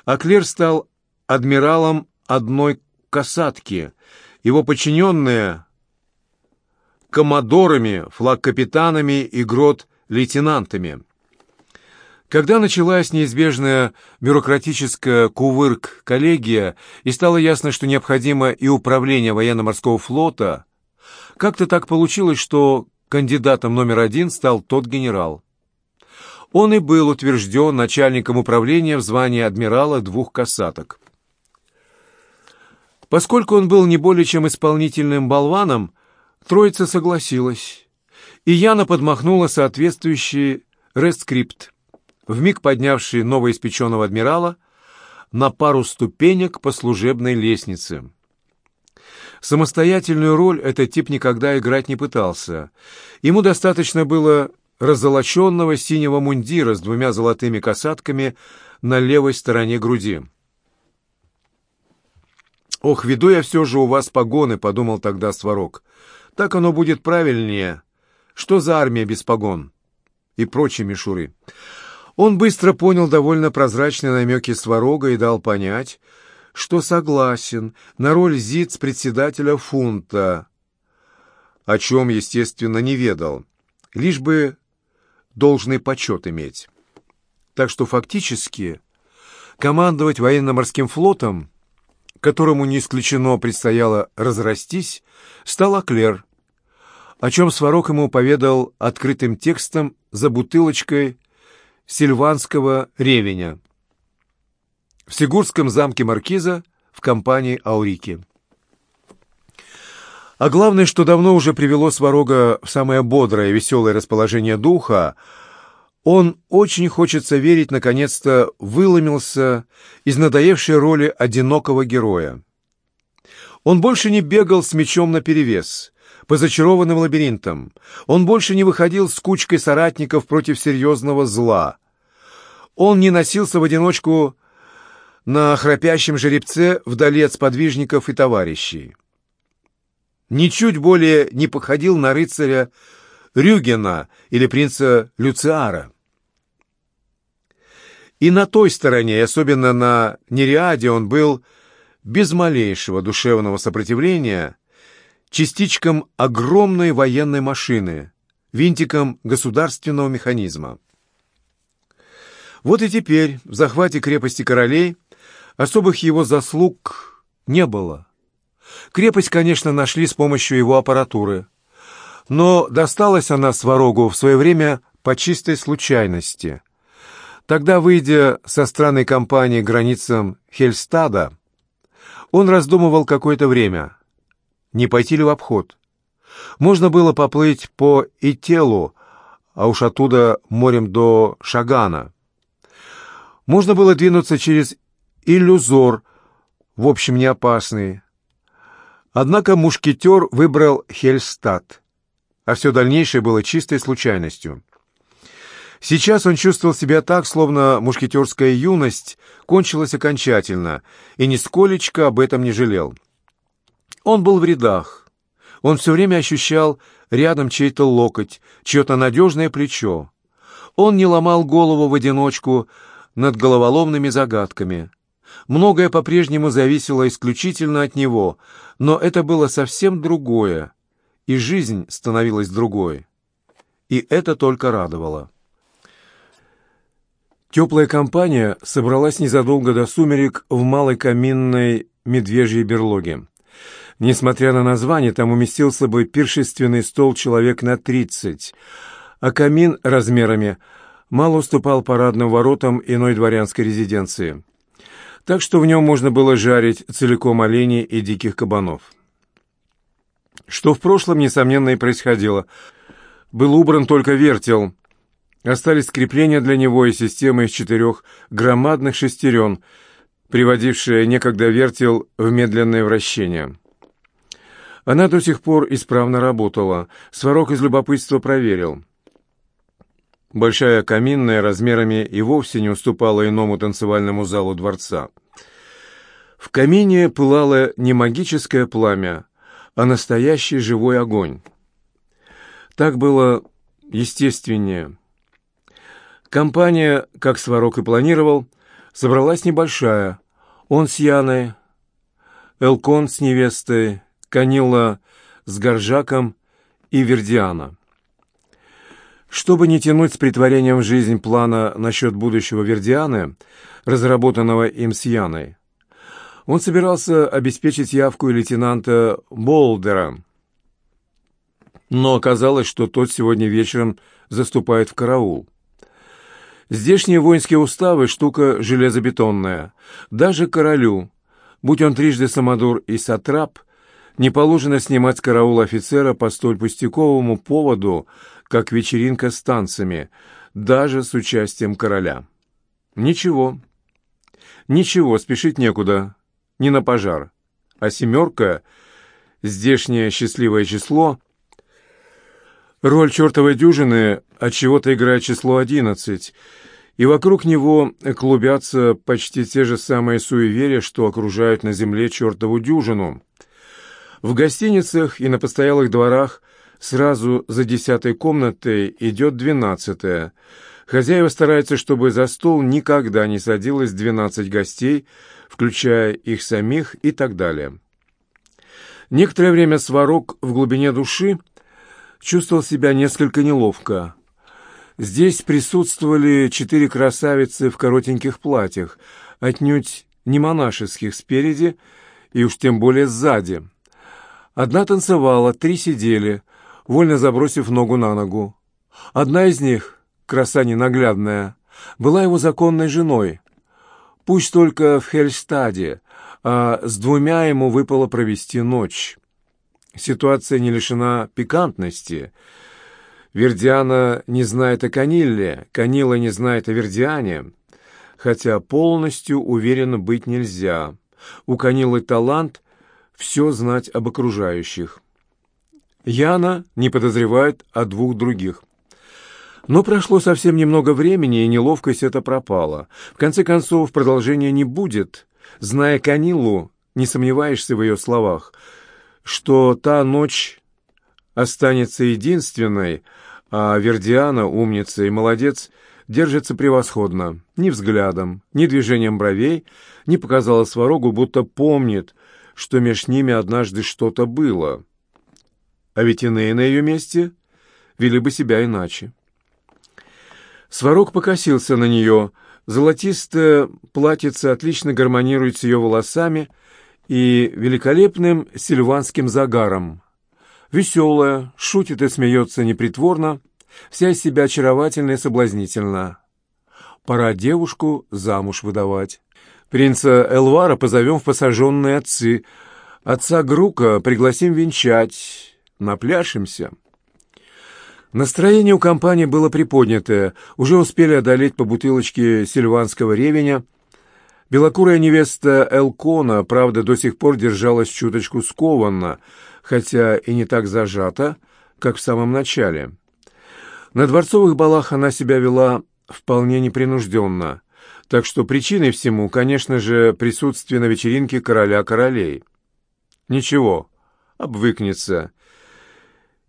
Аклер стал адмиралом одной касатки. Его подчиненные — коммодорами, флаг-капитанами и грот-лейтенантами. Когда началась неизбежная бюрократическая кувырк-коллегия и стало ясно, что необходимо и управление военно-морского флота, как-то так получилось, что кандидатом номер один стал тот генерал. Он и был утвержден начальником управления в звании адмирала двух касаток. Поскольку он был не более чем исполнительным болваном, троица согласилась, и Яна подмахнула соответствующий рескрипт вмиг поднявший новоиспеченного адмирала на пару ступенек по служебной лестнице. Самостоятельную роль этот тип никогда играть не пытался. Ему достаточно было раззолоченного синего мундира с двумя золотыми касатками на левой стороне груди. «Ох, веду я все же у вас погоны», — подумал тогда Сварог. «Так оно будет правильнее. Что за армия без погон?» и прочие мишуры. Он быстро понял довольно прозрачные намеки Сварога и дал понять, что согласен на роль зиц-председателя фунта, о чем, естественно, не ведал, лишь бы должный почет иметь. Так что фактически командовать военно-морским флотом, которому не исключено предстояло разрастись, стал Аклер, о чем Сварог ему поведал открытым текстом за бутылочкой сильванского ревеня в Сигурском замке Маркиза в компании Аурики. А главное, что давно уже привело Сварога в самое бодрое, веселое расположение духа, он очень хочется верить, наконец-то выломился из надоевшей роли одинокого героя. Он больше не бегал с мечом наперевес, по зачарованным лабиринтам. Он больше не выходил с кучкой соратников против серьезного зла. Он не носился в одиночку на храпящем жеребце вдали от сподвижников и товарищей. Ничуть более не походил на рыцаря Рюгена или принца Люциара. И на той стороне, особенно на Нериаде, он был без малейшего душевного сопротивления частичком огромной военной машины, винтиком государственного механизма. Вот и теперь в захвате крепости королей особых его заслуг не было. Крепость, конечно, нашли с помощью его аппаратуры, но досталась она Сварогу в свое время по чистой случайности. Тогда, выйдя со странной компании к границам Хельстада, он раздумывал какое-то время, не пойти ли в обход. Можно было поплыть по Ителу, а уж оттуда морем до Шагана. Можно было двинуться через Иллюзор, в общем, не опасный. Однако мушкетер выбрал Хельстад, а все дальнейшее было чистой случайностью. Сейчас он чувствовал себя так, словно мушкетерская юность кончилась окончательно, и нисколечко об этом не жалел. Он был в рядах. Он все время ощущал рядом чей-то локоть, чье-то надежное плечо. Он не ломал голову в одиночку, над головоломными загадками. Многое по-прежнему зависело исключительно от него, но это было совсем другое, и жизнь становилась другой. И это только радовало. Теплая компания собралась незадолго до сумерек в малой каминной медвежьей берлоге. Несмотря на название, там уместился бы пиршественный стол человек на тридцать, а камин размерами – мало уступал парадным воротам иной дворянской резиденции. Так что в нем можно было жарить целиком оленей и диких кабанов. Что в прошлом, несомненно, и происходило. Был убран только вертел. Остались скрепления для него и система из четырех громадных шестерен, приводившая некогда вертел в медленное вращение. Она до сих пор исправно работала. Сварог из любопытства проверил. Большая каминная размерами и вовсе не уступала иному танцевальному залу дворца. В камине пылало не магическое пламя, а настоящий живой огонь. Так было естественнее. Компания, как Сварог и планировал, собралась небольшая. Он с Яной, Элкон с невестой, Канила с Горжаком и Вердиана. Чтобы не тянуть с притворением в жизнь плана насчет будущего Вердианы, разработанного им с Яной, он собирался обеспечить явку лейтенанта Болдера. Но оказалось, что тот сегодня вечером заступает в караул. Здешние воинские уставы – штука железобетонная. Даже королю, будь он трижды самодур и сатрап, не положено снимать с караула офицера по столь пустяковому поводу – как вечеринка с танцами, даже с участием короля. Ничего. Ничего, спешить некуда. Не на пожар. А семерка, здешнее счастливое число, роль чертовой дюжины от чего-то играет число одиннадцать, и вокруг него клубятся почти те же самые суеверия, что окружают на земле чертову дюжину. В гостиницах и на постоялых дворах Сразу за десятой комнатой идет двенадцатая. Хозяева стараются, чтобы за стол никогда не садилось двенадцать гостей, включая их самих и так далее. Некоторое время Сварог в глубине души чувствовал себя несколько неловко. Здесь присутствовали четыре красавицы в коротеньких платьях, отнюдь не монашеских спереди и уж тем более сзади. Одна танцевала, три сидели — вольно забросив ногу на ногу. Одна из них, краса ненаглядная, была его законной женой. Пусть только в Хельстаде, а с двумя ему выпало провести ночь. Ситуация не лишена пикантности. Вердиана не знает о Канилле, Канила не знает о Вердиане, хотя полностью уверенно быть нельзя. У Канилы талант все знать об окружающих. Яна не подозревает о двух других. Но прошло совсем немного времени, и неловкость эта пропала. В конце концов, продолжения не будет. Зная Канилу, не сомневаешься в ее словах, что та ночь останется единственной, а Вердиана, умница и молодец, держится превосходно. Ни взглядом, ни движением бровей не показала Сварогу, будто помнит, что меж ними однажды что-то было. А ведь иные на ее месте вели бы себя иначе. Сварог покосился на нее. Золотистое платьице отлично гармонирует с ее волосами и великолепным сильванским загаром. Веселая, шутит и смеется непритворно, вся из себя очаровательна и соблазнительна. Пора девушку замуж выдавать. Принца Элвара позовем в посаженные отцы. Отца Грука пригласим венчать. Напляшемся. Настроение у компании было приподнятое. Уже успели одолеть по бутылочке сильванского ревеня. Белокурая невеста Элкона, правда, до сих пор держалась чуточку скованно, хотя и не так зажата, как в самом начале. На дворцовых балах она себя вела вполне непринужденно, так что причиной всему, конечно же, присутствие на вечеринке короля королей. Ничего, обвыкнется,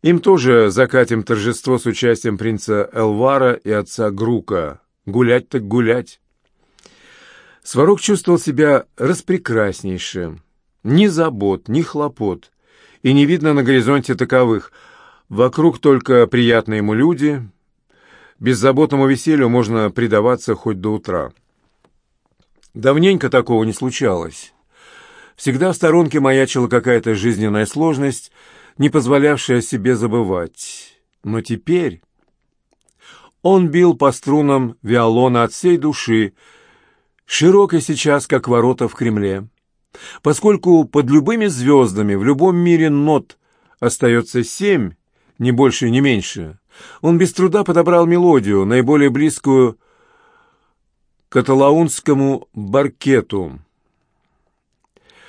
им тоже закатим торжество с участием принца Элвара и отца Грука. Гулять так гулять. Сварог чувствовал себя распрекраснейшим. Ни забот, ни хлопот. И не видно на горизонте таковых. Вокруг только приятные ему люди. Беззаботному веселью можно предаваться хоть до утра. Давненько такого не случалось. Всегда в сторонке маячила какая-то жизненная сложность — не позволявший о себе забывать. Но теперь он бил по струнам виолона от всей души, широкой сейчас, как ворота в Кремле. Поскольку под любыми звездами в любом мире нот остается семь, ни больше, ни меньше, он без труда подобрал мелодию, наиболее близкую каталаунскому баркету,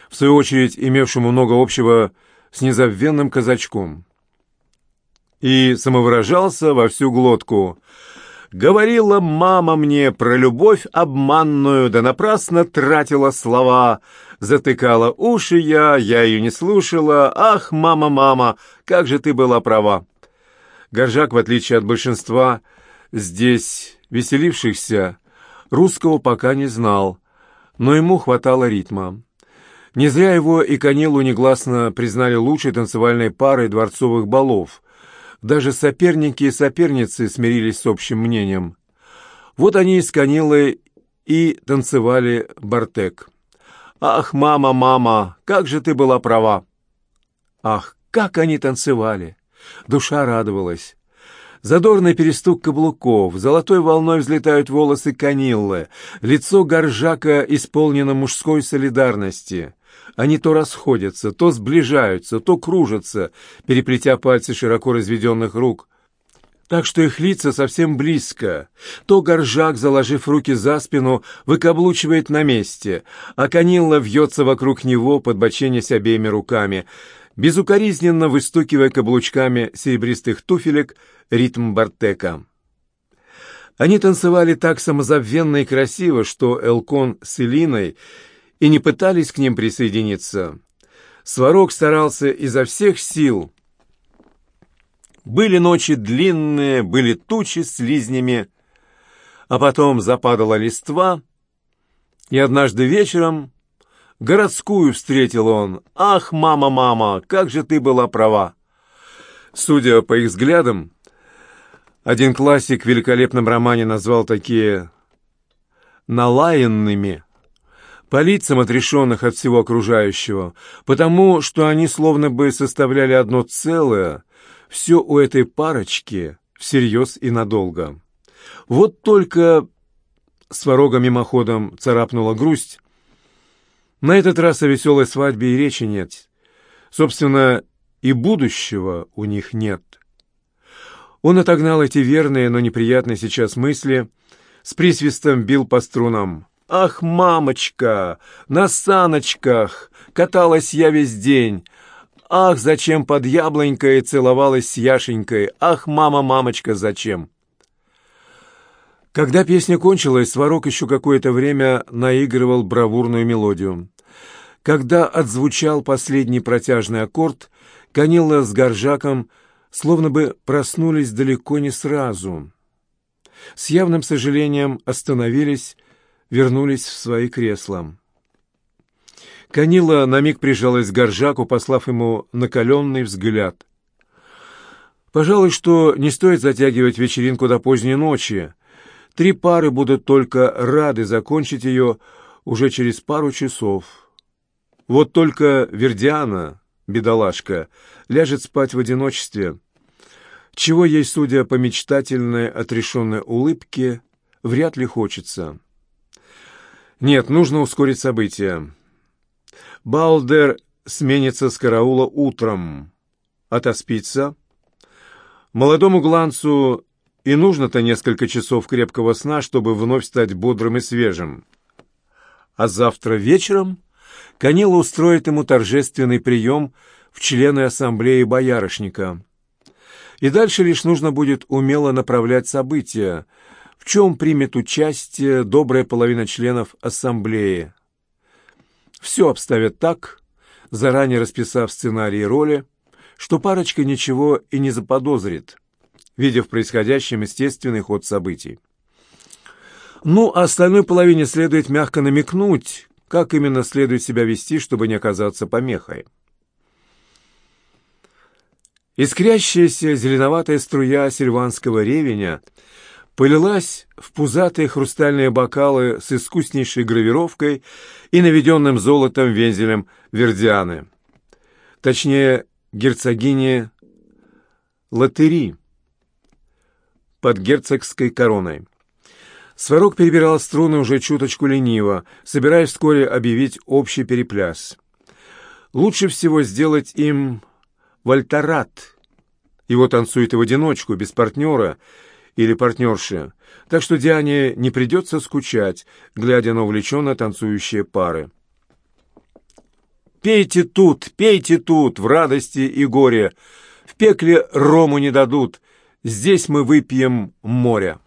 в свою очередь имевшему много общего с незабвенным казачком. И самовыражался во всю глотку. «Говорила мама мне про любовь обманную, да напрасно тратила слова. Затыкала уши я, я ее не слушала. Ах, мама, мама, как же ты была права!» Горжак, в отличие от большинства здесь веселившихся, русского пока не знал, но ему хватало ритма. Не зря его и Канилу негласно признали лучшей танцевальной парой дворцовых балов. Даже соперники и соперницы смирились с общим мнением. Вот они и с Канилой и танцевали бартек. «Ах, мама, мама, как же ты была права!» Ах, как они танцевали! Душа радовалась. Задорный перестук каблуков, золотой волной взлетают волосы Каниллы, лицо Горжака исполнено мужской солидарности. Они то расходятся, то сближаются, то кружатся, переплетя пальцы широко разведенных рук. Так что их лица совсем близко. То горжак, заложив руки за спину, выкаблучивает на месте, а Канилла вьется вокруг него, подбоченясь обеими руками, безукоризненно выстукивая каблучками серебристых туфелек ритм бартека. Они танцевали так самозабвенно и красиво, что Элкон с Элиной и не пытались к ним присоединиться. Сварог старался изо всех сил. Были ночи длинные, были тучи с слизнями, а потом западала листва, и однажды вечером городскую встретил он. «Ах, мама, мама, как же ты была права!» Судя по их взглядам, один классик в великолепном романе назвал такие «налаянными», по лицам, отрешенных от всего окружающего, потому что они словно бы составляли одно целое, все у этой парочки всерьез и надолго. Вот только Сварога мимоходом царапнула грусть. На этот раз о веселой свадьбе и речи нет. Собственно, и будущего у них нет. Он отогнал эти верные, но неприятные сейчас мысли, с присвистом бил по струнам. «Ах, мамочка! На саночках! Каталась я весь день! Ах, зачем под яблонькой целовалась с Яшенькой! Ах, мама, мамочка, зачем?» Когда песня кончилась, Сварог еще какое-то время наигрывал бравурную мелодию. Когда отзвучал последний протяжный аккорд, Канила с Горжаком словно бы проснулись далеко не сразу. С явным сожалением остановились, вернулись в свои кресла. Канила на миг прижалась к Горжаку, послав ему накаленный взгляд. «Пожалуй, что не стоит затягивать вечеринку до поздней ночи. Три пары будут только рады закончить ее уже через пару часов. Вот только Вердиана, бедолашка, ляжет спать в одиночестве, чего ей, судя по мечтательной, отрешенной улыбке, вряд ли хочется. Нет, нужно ускорить события. Балдер сменится с караула утром. Отоспится. Молодому гланцу и нужно-то несколько часов крепкого сна, чтобы вновь стать бодрым и свежим. А завтра вечером Канила устроит ему торжественный прием в члены ассамблеи боярышника. И дальше лишь нужно будет умело направлять события, в чем примет участие добрая половина членов ассамблеи. Все обставят так, заранее расписав сценарий и роли, что парочка ничего и не заподозрит, видя в происходящем естественный ход событий. Ну, а остальной половине следует мягко намекнуть, как именно следует себя вести, чтобы не оказаться помехой. Искрящаяся зеленоватая струя сильванского ревеня полилась в пузатые хрустальные бокалы с искуснейшей гравировкой и наведенным золотом вензелем Вердианы. Точнее, герцогини Латери под герцогской короной. Сварог перебирал струны уже чуточку лениво, собираясь вскоре объявить общий перепляс. Лучше всего сделать им вольтарат. Его танцует и в одиночку, без партнера или партнерши, так что Диане не придется скучать, глядя на увлеченно танцующие пары. «Пейте тут, пейте тут, в радости и горе! В пекле рому не дадут, здесь мы выпьем море!»